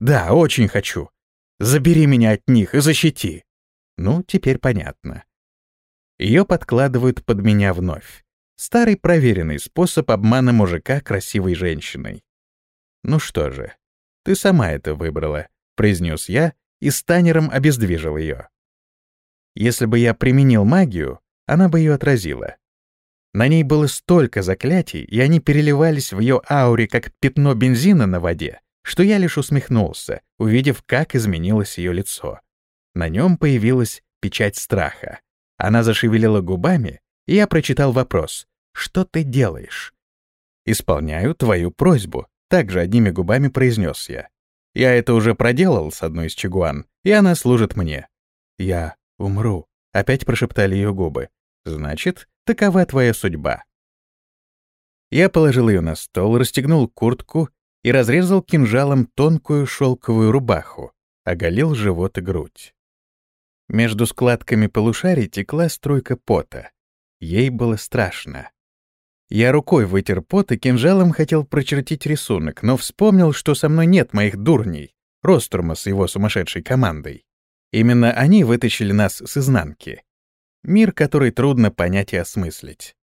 «Да, очень хочу. Забери меня от них и защити». Ну, теперь понятно. Ее подкладывают под меня вновь. Старый проверенный способ обмана мужика красивой женщиной. «Ну что же, ты сама это выбрала», — произнес я и станером обездвижил ее. Если бы я применил магию, она бы ее отразила. На ней было столько заклятий, и они переливались в ее ауре, как пятно бензина на воде, что я лишь усмехнулся, увидев, как изменилось ее лицо. На нем появилась печать страха. Она зашевелила губами, и я прочитал вопрос «Что ты делаешь?» «Исполняю твою просьбу», — также одними губами произнес я. Я это уже проделал с одной из чигуан, и она служит мне. Я умру, опять прошептали ее губы. Значит, такова твоя судьба. Я положил ее на стол, расстегнул куртку и разрезал кинжалом тонкую шелковую рубаху, оголил живот и грудь. Между складками полушарий текла струйка пота. Ей было страшно. Я рукой вытер пот и кинжалом хотел прочертить рисунок, но вспомнил, что со мной нет моих дурней, Рострума с его сумасшедшей командой. Именно они вытащили нас с изнанки. Мир, который трудно понять и осмыслить.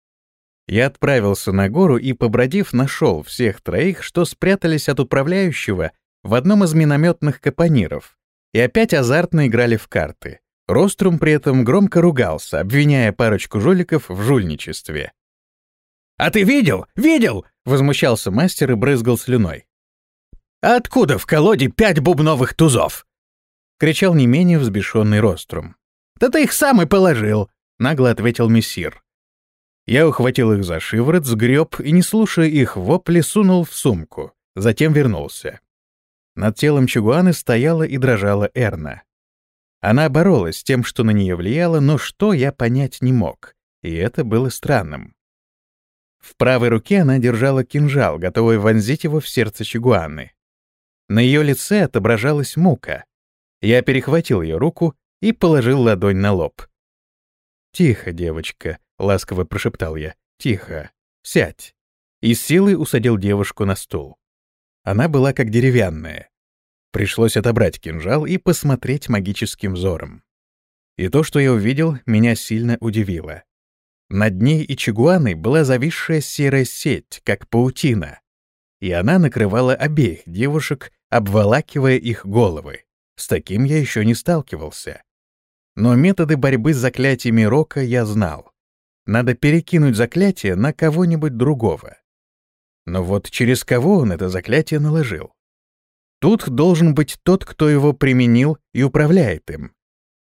Я отправился на гору и, побродив, нашел всех троих, что спрятались от управляющего в одном из минометных капониров, и опять азартно играли в карты. Рострум при этом громко ругался, обвиняя парочку жуликов в жульничестве. «А ты видел? Видел?» — возмущался мастер и брызгал слюной. «А откуда в колоде пять бубновых тузов?» — кричал не менее взбешенный Рострум. «Да ты их сам и положил!» — нагло ответил мессир. Я ухватил их за шиворот, сгреб и, не слушая их вопли, сунул в сумку. Затем вернулся. Над телом Чугуаны стояла и дрожала Эрна. Она боролась с тем, что на нее влияло, но что я понять не мог, и это было странным. В правой руке она держала кинжал, готовый вонзить его в сердце Чугуаны. На ее лице отображалась мука. Я перехватил ее руку и положил ладонь на лоб. «Тихо, девочка», — ласково прошептал я. «Тихо. Сядь». И силой усадил девушку на стул. Она была как деревянная. Пришлось отобрать кинжал и посмотреть магическим взором. И то, что я увидел, меня сильно удивило. Над ней и чигуаной была зависшая серая сеть, как паутина. И она накрывала обеих девушек, обволакивая их головы. С таким я еще не сталкивался. Но методы борьбы с заклятиями Рока я знал. Надо перекинуть заклятие на кого-нибудь другого. Но вот через кого он это заклятие наложил? Тут должен быть тот, кто его применил и управляет им.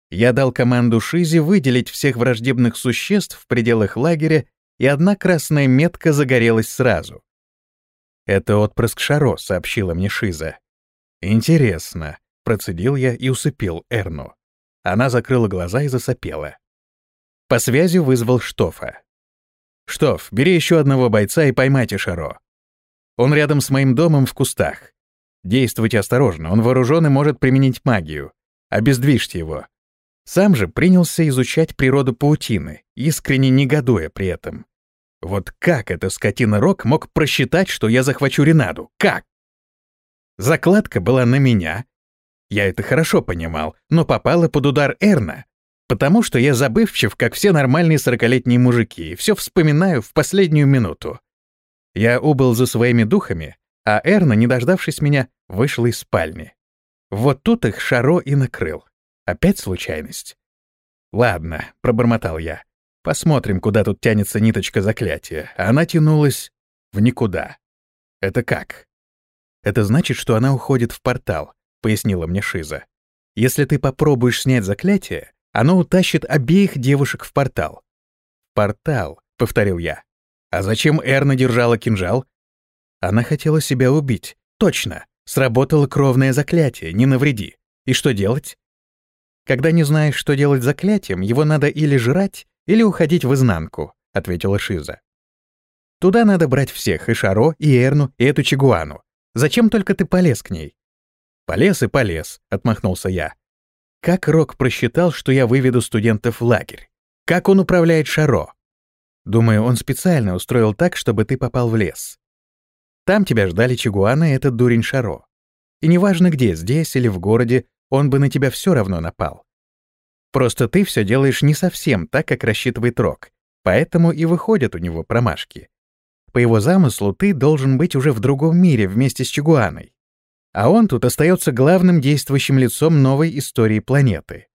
Я дал команду Шизе выделить всех враждебных существ в пределах лагеря, и одна красная метка загорелась сразу. «Это отпрыск Шаро», — сообщила мне Шиза. «Интересно», — процедил я и усыпил Эрну. Она закрыла глаза и засопела. По связи вызвал Штофа. «Штоф, бери еще одного бойца и поймайте Шаро. Он рядом с моим домом в кустах. Действуйте осторожно, он вооружен и может применить магию. Обездвижьте его». Сам же принялся изучать природу паутины, искренне негодуя при этом. Вот как эта скотина Рок мог просчитать, что я захвачу Ренаду? Как? Закладка была на меня, я это хорошо понимал, но попала под удар Эрна, потому что я забывчив, как все нормальные сорокалетние мужики, и все вспоминаю в последнюю минуту. Я убыл за своими духами, а Эрна, не дождавшись меня, вышла из спальни. Вот тут их Шаро и накрыл. Опять случайность? «Ладно», — пробормотал я. «Посмотрим, куда тут тянется ниточка заклятия». Она тянулась в никуда. Это как? Это значит, что она уходит в портал, — пояснила мне Шиза. «Если ты попробуешь снять заклятие, оно утащит обеих девушек в портал». «Портал», — повторил я. «А зачем Эрна держала кинжал?» Она хотела себя убить. Точно. Сработало кровное заклятие, не навреди. И что делать? Когда не знаешь, что делать заклятием, его надо или жрать, или уходить в изнанку, ответила Шиза. Туда надо брать всех, и Шаро, и Эрну, и эту Чигуану. Зачем только ты полез к ней? «Полез и полез», — отмахнулся я. Как Рок просчитал, что я выведу студентов в лагерь? Как он управляет Шаро? Думаю, он специально устроил так, чтобы ты попал в лес. Там тебя ждали Чигуана и этот дурень Шаро. И неважно где, здесь или в городе, он бы на тебя все равно напал. Просто ты все делаешь не совсем так, как рассчитывает Рок, поэтому и выходят у него промашки. По его замыслу ты должен быть уже в другом мире вместе с Чигуаной а он тут остается главным действующим лицом новой истории планеты.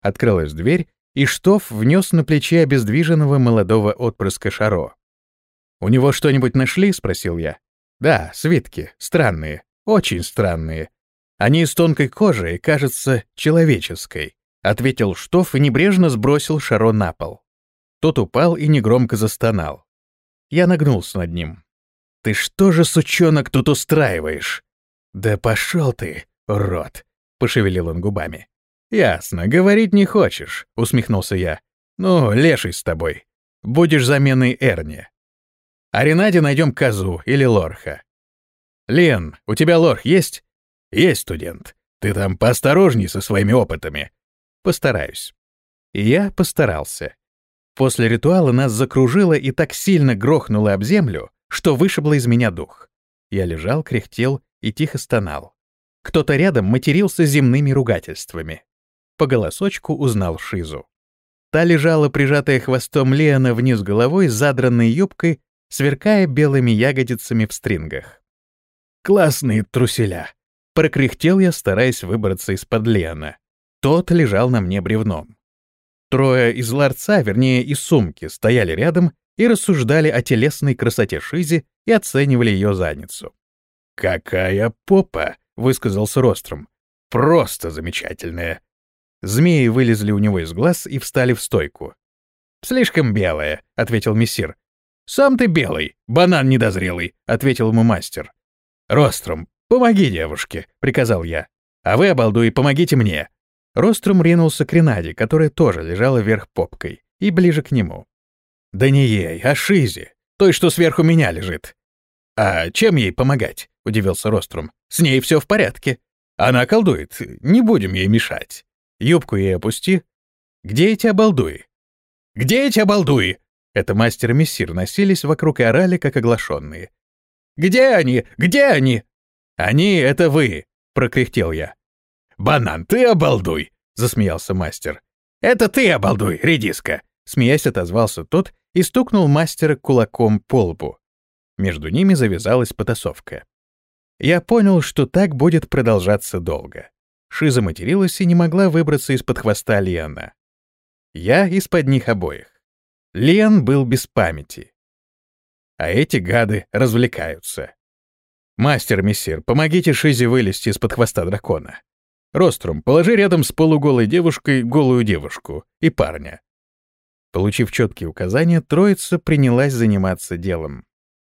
Открылась дверь, и Штоф внес на плече обездвиженного молодого отпрыска Шаро. «У него что-нибудь нашли?» — спросил я. «Да, свитки. Странные. Очень странные. Они из тонкой кожи и, кажется, человеческой», — ответил Штоф и небрежно сбросил Шаро на пол. Тот упал и негромко застонал. Я нагнулся над ним. «Ты что же, сучонок, тут устраиваешь?» «Да пошел ты, рот!» — пошевелил он губами. «Ясно, говорить не хочешь», — усмехнулся я. «Ну, леший с тобой. Будешь заменой Эрни. А Ренаде найдем козу или лорха. Лен, у тебя лорх есть?» «Есть, студент. Ты там поосторожней со своими опытами». «Постараюсь». И я постарался. После ритуала нас закружило и так сильно грохнуло об землю, что вышибло из меня дух. Я лежал, кряхтел и тихо стонал. Кто-то рядом матерился земными ругательствами. По голосочку узнал Шизу. Та лежала, прижатая хвостом Леона вниз головой, задранной юбкой, сверкая белыми ягодицами в стрингах. «Классные труселя!» — прокряхтел я, стараясь выбраться из-под Леона. Тот лежал на мне бревном. Трое из ларца, вернее, из сумки, стояли рядом и рассуждали о телесной красоте Шизи и оценивали ее задницу. «Какая попа!» — высказался Ростром. «Просто замечательная!» Змеи вылезли у него из глаз и встали в стойку. «Слишком белая», — ответил мессир. «Сам ты белый, банан недозрелый», — ответил ему мастер. «Ростром, помоги девушке», — приказал я. «А вы, обалдуй, помогите мне». Ростром ринулся к Ренаде, которая тоже лежала вверх попкой, и ближе к нему. «Да не ей, а Шизе, той, что сверху меня лежит». «А чем ей помогать?» — удивился Рострум. «С ней все в порядке. Она колдует, не будем ей мешать. Юбку ей опусти. Где эти обалдуи?» «Где эти обалдуи?» Это мастер и мессир носились вокруг и орали, как оглашенные. «Где они? Где они?» «Они — это вы!» — прокряхтел я. «Банан, ты обалдуй!» — засмеялся мастер. «Это ты обалдуй, редиска!» Смеясь, отозвался тот и стукнул мастера кулаком по лбу. Между ними завязалась потасовка. Я понял, что так будет продолжаться долго. Шиза материлась и не могла выбраться из-под хвоста Лиана. Я из-под них обоих. Лен был без памяти. А эти гады развлекаются. «Мастер-мессир, помогите Шизе вылезти из-под хвоста дракона. Рострум, положи рядом с полуголой девушкой голую девушку и парня». Получив четкие указания, троица принялась заниматься делом.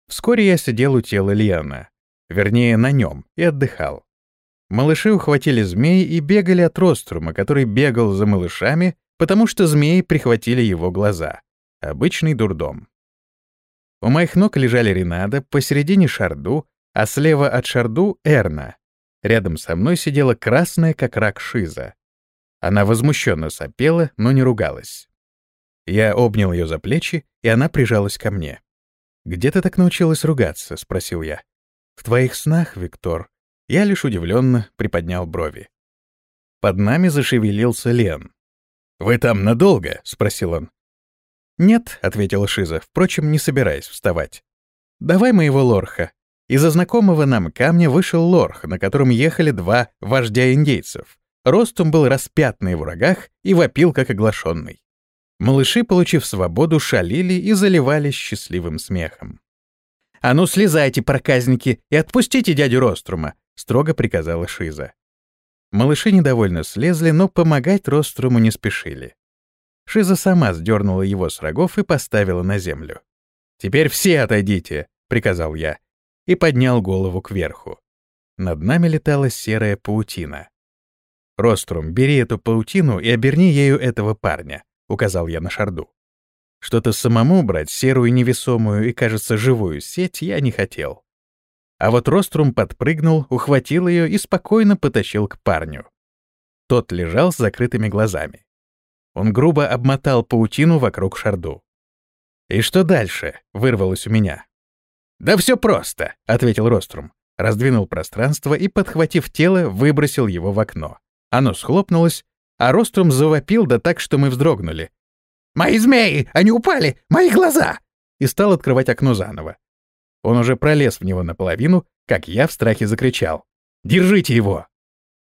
Вскоре я сидел у тела Лиана, вернее, на нем, и отдыхал. Малыши ухватили змей и бегали от Рострума, который бегал за малышами, потому что змеи прихватили его глаза. Обычный дурдом. У моих ног лежали Ренада, посередине Шарду, а слева от Шарду — Эрна. Рядом со мной сидела красная, как рак Шиза. Она возмущенно сопела, но не ругалась. Я обнял ее за плечи, и она прижалась ко мне. «Где ты так научилась ругаться?» — спросил я. «В твоих снах, Виктор». Я лишь удивленно приподнял брови. Под нами зашевелился Лен. «Вы там надолго?» — спросил он. «Нет», — ответила Шиза, впрочем, не собираясь вставать. «Давай моего лорха». Из-за знакомого нам камня вышел лорх, на котором ехали два вождя индейцев. Ростом был распят на его и вопил, как оглашенный. Малыши, получив свободу, шалили и заливались счастливым смехом. «А ну, слезайте, проказники, и отпустите дядю Рострума», — строго приказала Шиза. Малыши недовольно слезли, но помогать Роструму не спешили. Шиза сама сдернула его с рогов и поставила на землю. «Теперь все отойдите», — приказал я, и поднял голову кверху. Над нами летала серая паутина. «Рострум, бери эту паутину и оберни ею этого парня», — указал я на шарду. Что-то самому брать серую невесомую и, кажется, живую сеть я не хотел. А вот Рострум подпрыгнул, ухватил ее и спокойно потащил к парню. Тот лежал с закрытыми глазами. Он грубо обмотал паутину вокруг шарду. «И что дальше?» — вырвалось у меня. «Да все просто», — ответил Рострум. Раздвинул пространство и, подхватив тело, выбросил его в окно. Оно схлопнулось, а Рострум завопил да так, что мы вздрогнули. «Мои змеи! Они упали! Мои глаза!» И стал открывать окно заново. Он уже пролез в него наполовину, как я в страхе закричал. «Держите его!»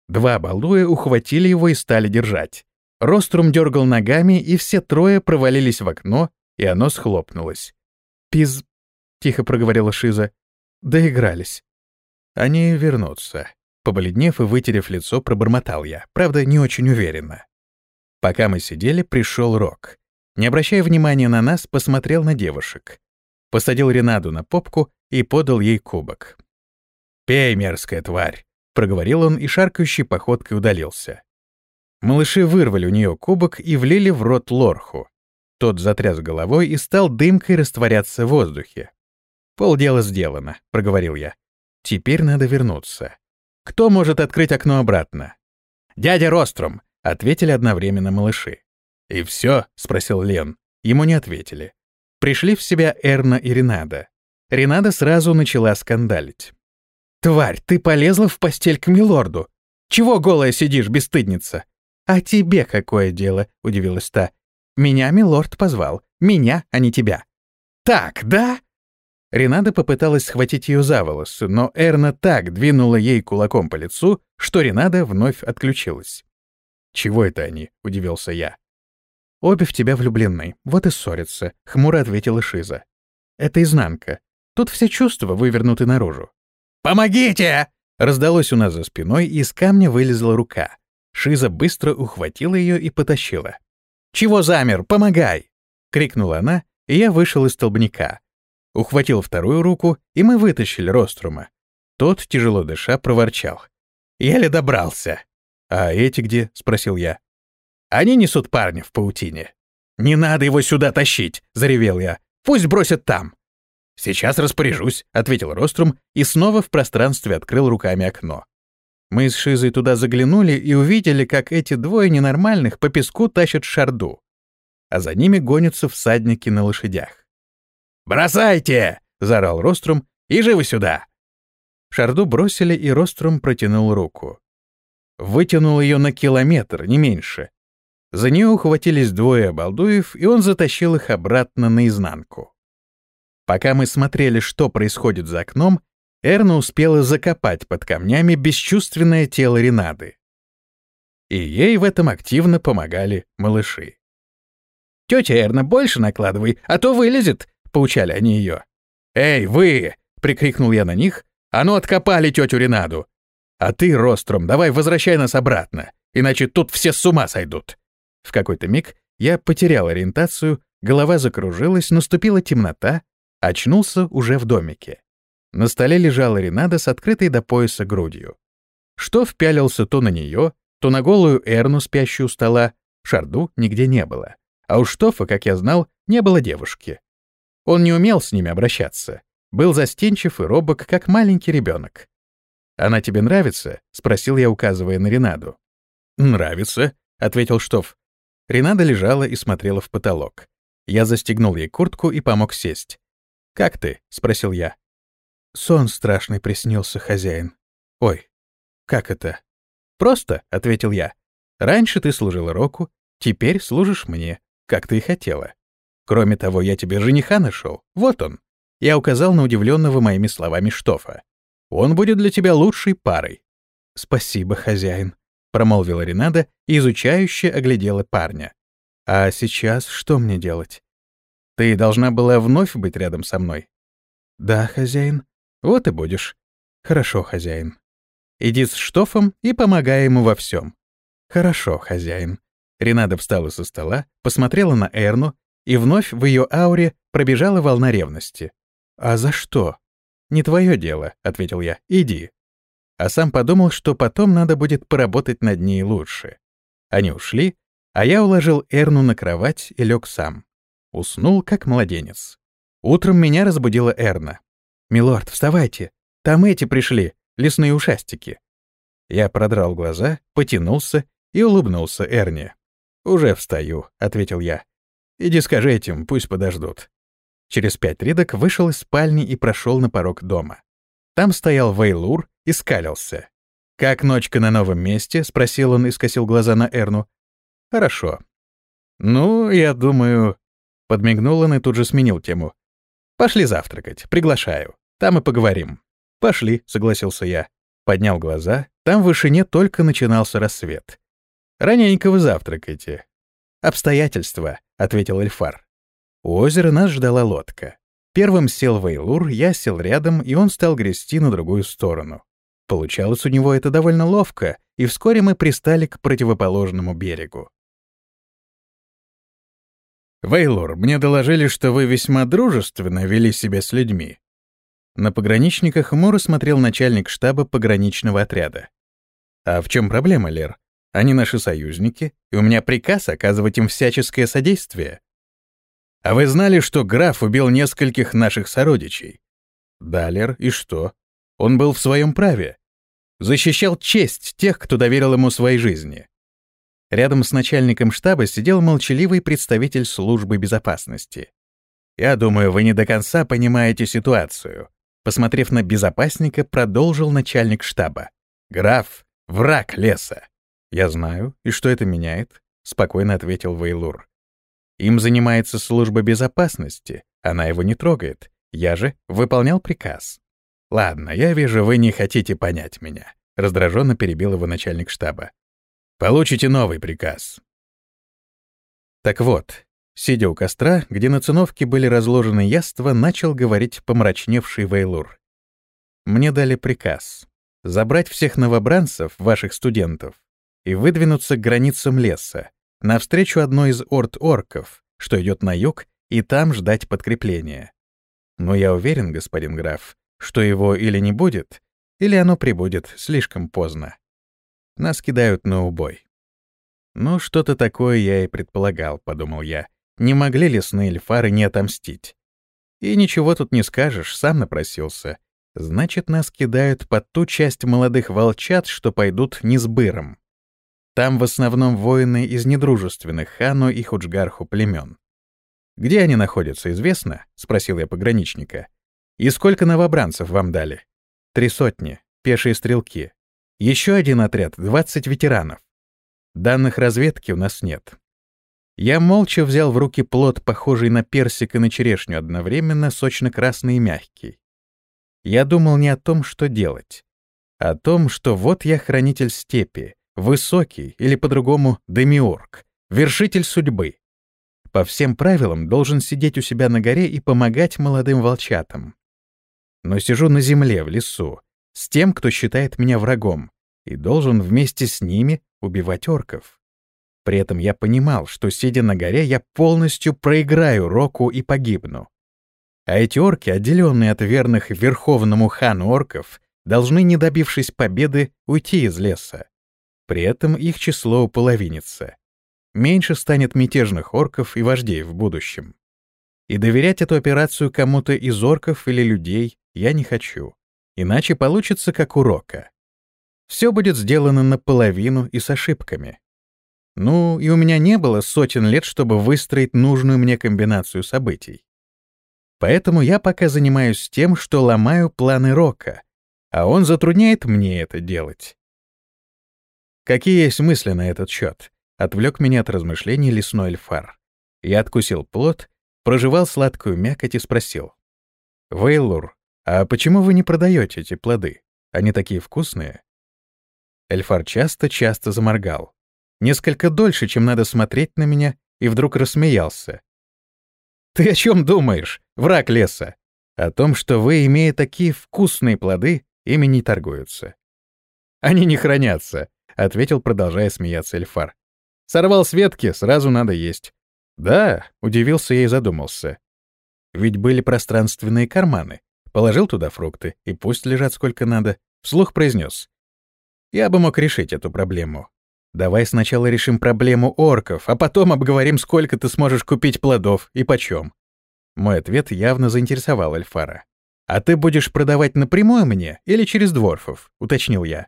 Два балуя ухватили его и стали держать. Рострум дергал ногами, и все трое провалились в окно, и оно схлопнулось. «Пиз...» — тихо проговорила Шиза. «Доигрались». «Они вернутся». Побледнев и вытерев лицо, пробормотал я, правда, не очень уверенно. Пока мы сидели, пришел Рок. Не обращая внимания на нас, посмотрел на девушек. Посадил Ренаду на попку и подал ей кубок. «Пей, мерзкая тварь!» — проговорил он и шаркающей походкой удалился. Малыши вырвали у нее кубок и влили в рот лорху. Тот затряс головой и стал дымкой растворяться в воздухе. «Полдела сделано», — проговорил я. «Теперь надо вернуться. Кто может открыть окно обратно?» «Дядя Ростром», — ответили одновременно малыши. «И все?» — спросил Лен. Ему не ответили. Пришли в себя Эрна и Ренада. Ренада сразу начала скандалить. «Тварь, ты полезла в постель к милорду! Чего голая сидишь, бесстыдница?» «А тебе какое дело?» — удивилась та. Меня милорд позвал. Меня, а не тебя. Так, да? Ренада попыталась схватить ее за волосы, но Эрна так двинула ей кулаком по лицу, что Ренада вновь отключилась. «Чего это они?» — удивился я. «Обе в тебя влюблены, вот и ссорятся», — хмуро ответила Шиза. «Это изнанка. Тут все чувства вывернуты наружу». «Помогите!» — раздалось у нас за спиной, и из камня вылезла рука. Шиза быстро ухватила ее и потащила. «Чего замер? Помогай!» — крикнула она, и я вышел из столбняка. Ухватил вторую руку, и мы вытащили Рострума. Тот, тяжело дыша, проворчал. «Еле добрался». «А эти где?» — спросил я. «Они несут парня в паутине». «Не надо его сюда тащить!» — заревел я. «Пусть бросят там». «Сейчас распоряжусь», — ответил Рострум и снова в пространстве открыл руками окно. Мы с Шизой туда заглянули и увидели, как эти двое ненормальных по песку тащат шарду, а за ними гонятся всадники на лошадях. «Бросайте!» — заорал Рострум. «И живо сюда!» Шарду бросили, и Рострум протянул руку. Вытянул ее на километр, не меньше. За нее ухватились двое обалдуев, и он затащил их обратно наизнанку. Пока мы смотрели, что происходит за окном, Эрна успела закопать под камнями бесчувственное тело Ренады. И ей в этом активно помогали малыши. «Тетя Эрна, больше накладывай, а то вылезет!» — поучали они ее. «Эй, вы!» — прикрикнул я на них. «А ну откопали тетю Ренаду! А ты, Ростром, давай возвращай нас обратно, иначе тут все с ума сойдут!» В какой-то миг я потерял ориентацию, голова закружилась, наступила темнота, очнулся уже в домике. На столе лежала Ренада с открытой до пояса грудью. Что впялился то на нее, то на голую Эрну, спящую у стола, Шарду нигде не было. А у Штофа, как я знал, не было девушки. Он не умел с ними обращаться. Был застенчив и робок, как маленький ребенок. «Она тебе нравится?» — спросил я, указывая на Ренаду. «Нравится», — ответил Штоф. Ренада лежала и смотрела в потолок. Я застегнул ей куртку и помог сесть. «Как ты?» — спросил я. Сон страшный приснился, хозяин. Ой, как это? Просто, — ответил я. Раньше ты служила Року, теперь служишь мне, как ты и хотела. Кроме того, я тебе жениха нашел. Вот он. Я указал на удивленного моими словами Штофа. Он будет для тебя лучшей парой. Спасибо, хозяин, — промолвила Ренада и изучающе оглядела парня. А сейчас что мне делать? Ты должна была вновь быть рядом со мной. Да, хозяин, вот и будешь. Хорошо, хозяин. Иди с штофом и помогай ему во всем. Хорошо, хозяин. Ренада встала со стола, посмотрела на Эрну, и вновь в ее ауре пробежала волна ревности. «А за что?» «Не твое дело», — ответил я. «Иди». А сам подумал, что потом надо будет поработать над ней лучше. Они ушли, а я уложил Эрну на кровать и лег сам. Уснул, как младенец. Утром меня разбудила Эрна. «Милорд, вставайте! Там эти пришли, лесные ушастики!» Я продрал глаза, потянулся и улыбнулся Эрни. «Уже встаю», — ответил я. «Иди скажи этим, пусть подождут». Через пять рядок вышел из спальни и прошел на порог дома. Там стоял Вейлур и скалился. «Как ночка на новом месте?» — спросил он и скосил глаза на Эрну. «Хорошо». «Ну, я думаю...» Подмигнул он и тут же сменил тему. Пошли завтракать, приглашаю. Там и поговорим. Пошли, согласился я. Поднял глаза, там в вышине только начинался рассвет. Раненько вы завтракаете. Обстоятельства, ответил Эльфар. У озера нас ждала лодка. Первым сел Вейлур, я сел рядом, и он стал грести на другую сторону. Получалось у него это довольно ловко, и вскоре мы пристали к противоположному берегу. «Вейлор, мне доложили, что вы весьма дружественно вели себя с людьми». На пограничника хмуро смотрел начальник штаба пограничного отряда. «А в чем проблема, Лер? Они наши союзники, и у меня приказ оказывать им всяческое содействие». «А вы знали, что граф убил нескольких наших сородичей?» «Да, Лер, и что? Он был в своем праве. Защищал честь тех, кто доверил ему своей жизни. Рядом с начальником штаба сидел молчаливый представитель службы безопасности. «Я думаю, вы не до конца понимаете ситуацию», посмотрев на безопасника, продолжил начальник штаба. «Граф — враг леса». «Я знаю. И что это меняет?» — спокойно ответил Вейлур. Им занимается служба безопасности, она его не трогает. Я же выполнял приказ. Ладно, я вижу, вы не хотите понять меня. Раздраженно перебил его начальник штаба. Получите новый приказ. Так вот, сидя у костра, где на циновке были разложены яства, начал говорить помрачневший Вейлур. Мне дали приказ забрать всех новобранцев, ваших студентов, и выдвинуться к границам леса, навстречу одной из орд-орков, что идет на юг, и там ждать подкрепления. Но я уверен, господин граф, что его или не будет, или оно прибудет слишком поздно. Нас кидают на убой. Ну, что-то такое я и предполагал, подумал я. Не могли лесные эльфары не отомстить? И ничего тут не скажешь, сам напросился. Значит, нас кидают под ту часть молодых волчат, что пойдут не с быром. Там в основном воины из недружественных хану и худжгарху племен. «Где они находятся, известно?» — спросил я пограничника. «И сколько новобранцев вам дали?» «Три сотни, пешие стрелки. Еще один отряд — двадцать ветеранов. Данных разведки у нас нет». Я молча взял в руки плод, похожий на персик и на черешню одновременно, сочно-красный и мягкий. Я думал не о том, что делать, а о том, что вот я хранитель степи, высокий или по-другому демиург, вершитель судьбы. По всем правилам должен сидеть у себя на горе и помогать молодым волчатам. Но сижу на земле, в лесу, с тем, кто считает меня врагом, и должен вместе с ними убивать орков. При этом я понимал, что, сидя на горе, я полностью проиграю Року и погибну. А эти орки, отделенные от верных верховному хану орков, должны, не добившись победы, уйти из леса. При этом их число уполовинится. Меньше станет мятежных орков и вождей в будущем. И доверять эту операцию кому-то из орков или людей я не хочу. Иначе получится как урока. Все будет сделано наполовину и с ошибками. Ну, и у меня не было сотен лет, чтобы выстроить нужную мне комбинацию событий. Поэтому я пока занимаюсь тем, что ломаю планы Рока, а он затрудняет мне это делать. Какие есть мысли на этот счет? Отвлек меня от размышлений лесной эльфар. Я откусил плод, прожевал сладкую мякоть и спросил. «Вейлур, а почему вы не продаете эти плоды? Они такие вкусные?» Эльфар часто-часто заморгал. Несколько дольше, чем надо смотреть на меня, и вдруг рассмеялся. «Ты о чем думаешь, враг леса?» «О том, что вы, имея такие вкусные плоды, ими не торгуются». «Они не хранятся», — ответил, продолжая смеяться Эльфар. «Сорвал с ветки, сразу надо есть». «Да», — удивился я и задумался. «Ведь были пространственные карманы. Положил туда фрукты, и пусть лежат сколько надо». Вслух произнес. «Я бы мог решить эту проблему. Давай сначала решим проблему орков, а потом обговорим, сколько ты сможешь купить плодов и почем». Мой ответ явно заинтересовал Альфара. «А ты будешь продавать напрямую мне или через дворфов?» — уточнил я.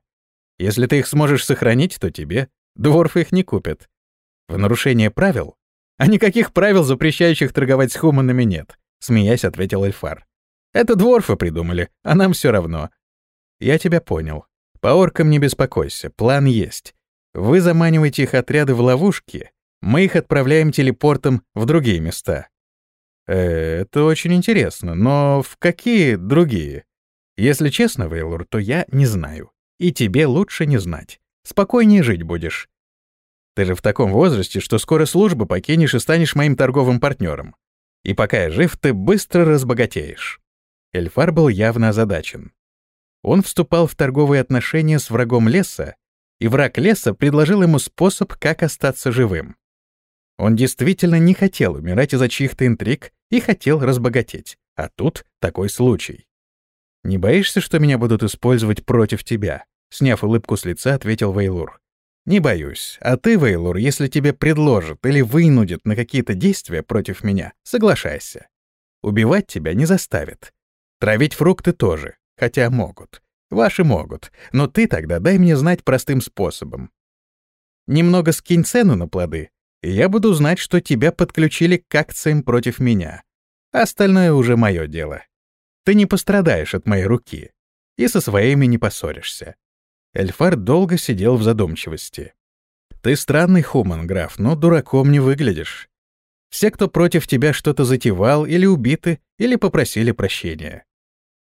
Если ты их сможешь сохранить, то тебе. Дворфы их не купят. В нарушение правил? А никаких правил, запрещающих торговать с хуманами, нет, смеясь, ответил Эльфар. Это дворфы придумали, а нам все равно. Я тебя понял. По оркам не беспокойся, план есть. Вы заманиваете их отряды в ловушки, мы их отправляем телепортом в другие места. Э, это очень интересно, но в какие другие? Если честно, Вейлор, то я не знаю. И тебе лучше не знать. Спокойнее жить будешь. Ты же в таком возрасте, что скоро службу покинешь и станешь моим торговым партнером. И пока я жив, ты быстро разбогатеешь». Эльфар был явно озадачен. Он вступал в торговые отношения с врагом леса, и враг леса предложил ему способ, как остаться живым. Он действительно не хотел умирать из-за чьих-то интриг и хотел разбогатеть. А тут такой случай. «Не боишься, что меня будут использовать против тебя?» Сняв улыбку с лица, ответил Вейлур. «Не боюсь. А ты, Вейлур, если тебе предложат или вынудят на какие-то действия против меня, соглашайся. Убивать тебя не заставят. Травить фрукты тоже, хотя могут. Ваши могут, но ты тогда дай мне знать простым способом. Немного скинь цену на плоды, и я буду знать, что тебя подключили к акциям против меня. Остальное уже мое дело. Ты не пострадаешь от моей руки и со своими не поссоришься». Эльфар долго сидел в задумчивости. «Ты странный хуман, граф, но дураком не выглядишь. Все, кто против тебя что-то затевал, или убиты, или попросили прощения.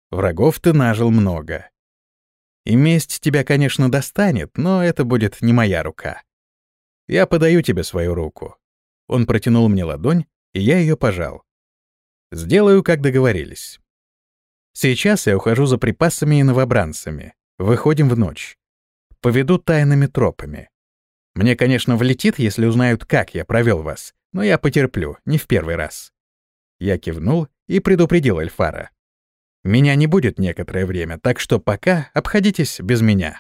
Врагов ты нажил много. И месть тебя, конечно, достанет, но это будет не моя рука. Я подаю тебе свою руку. Он протянул мне ладонь, и я ее пожал. Сделаю, как договорились. Сейчас я ухожу за припасами и новобранцами. Выходим в ночь. Поведу тайными тропами. Мне, конечно, влетит, если узнают, как я провел вас, но я потерплю, не в первый раз. Я кивнул и предупредил Эльфара. Меня не будет некоторое время, так что пока обходитесь без меня.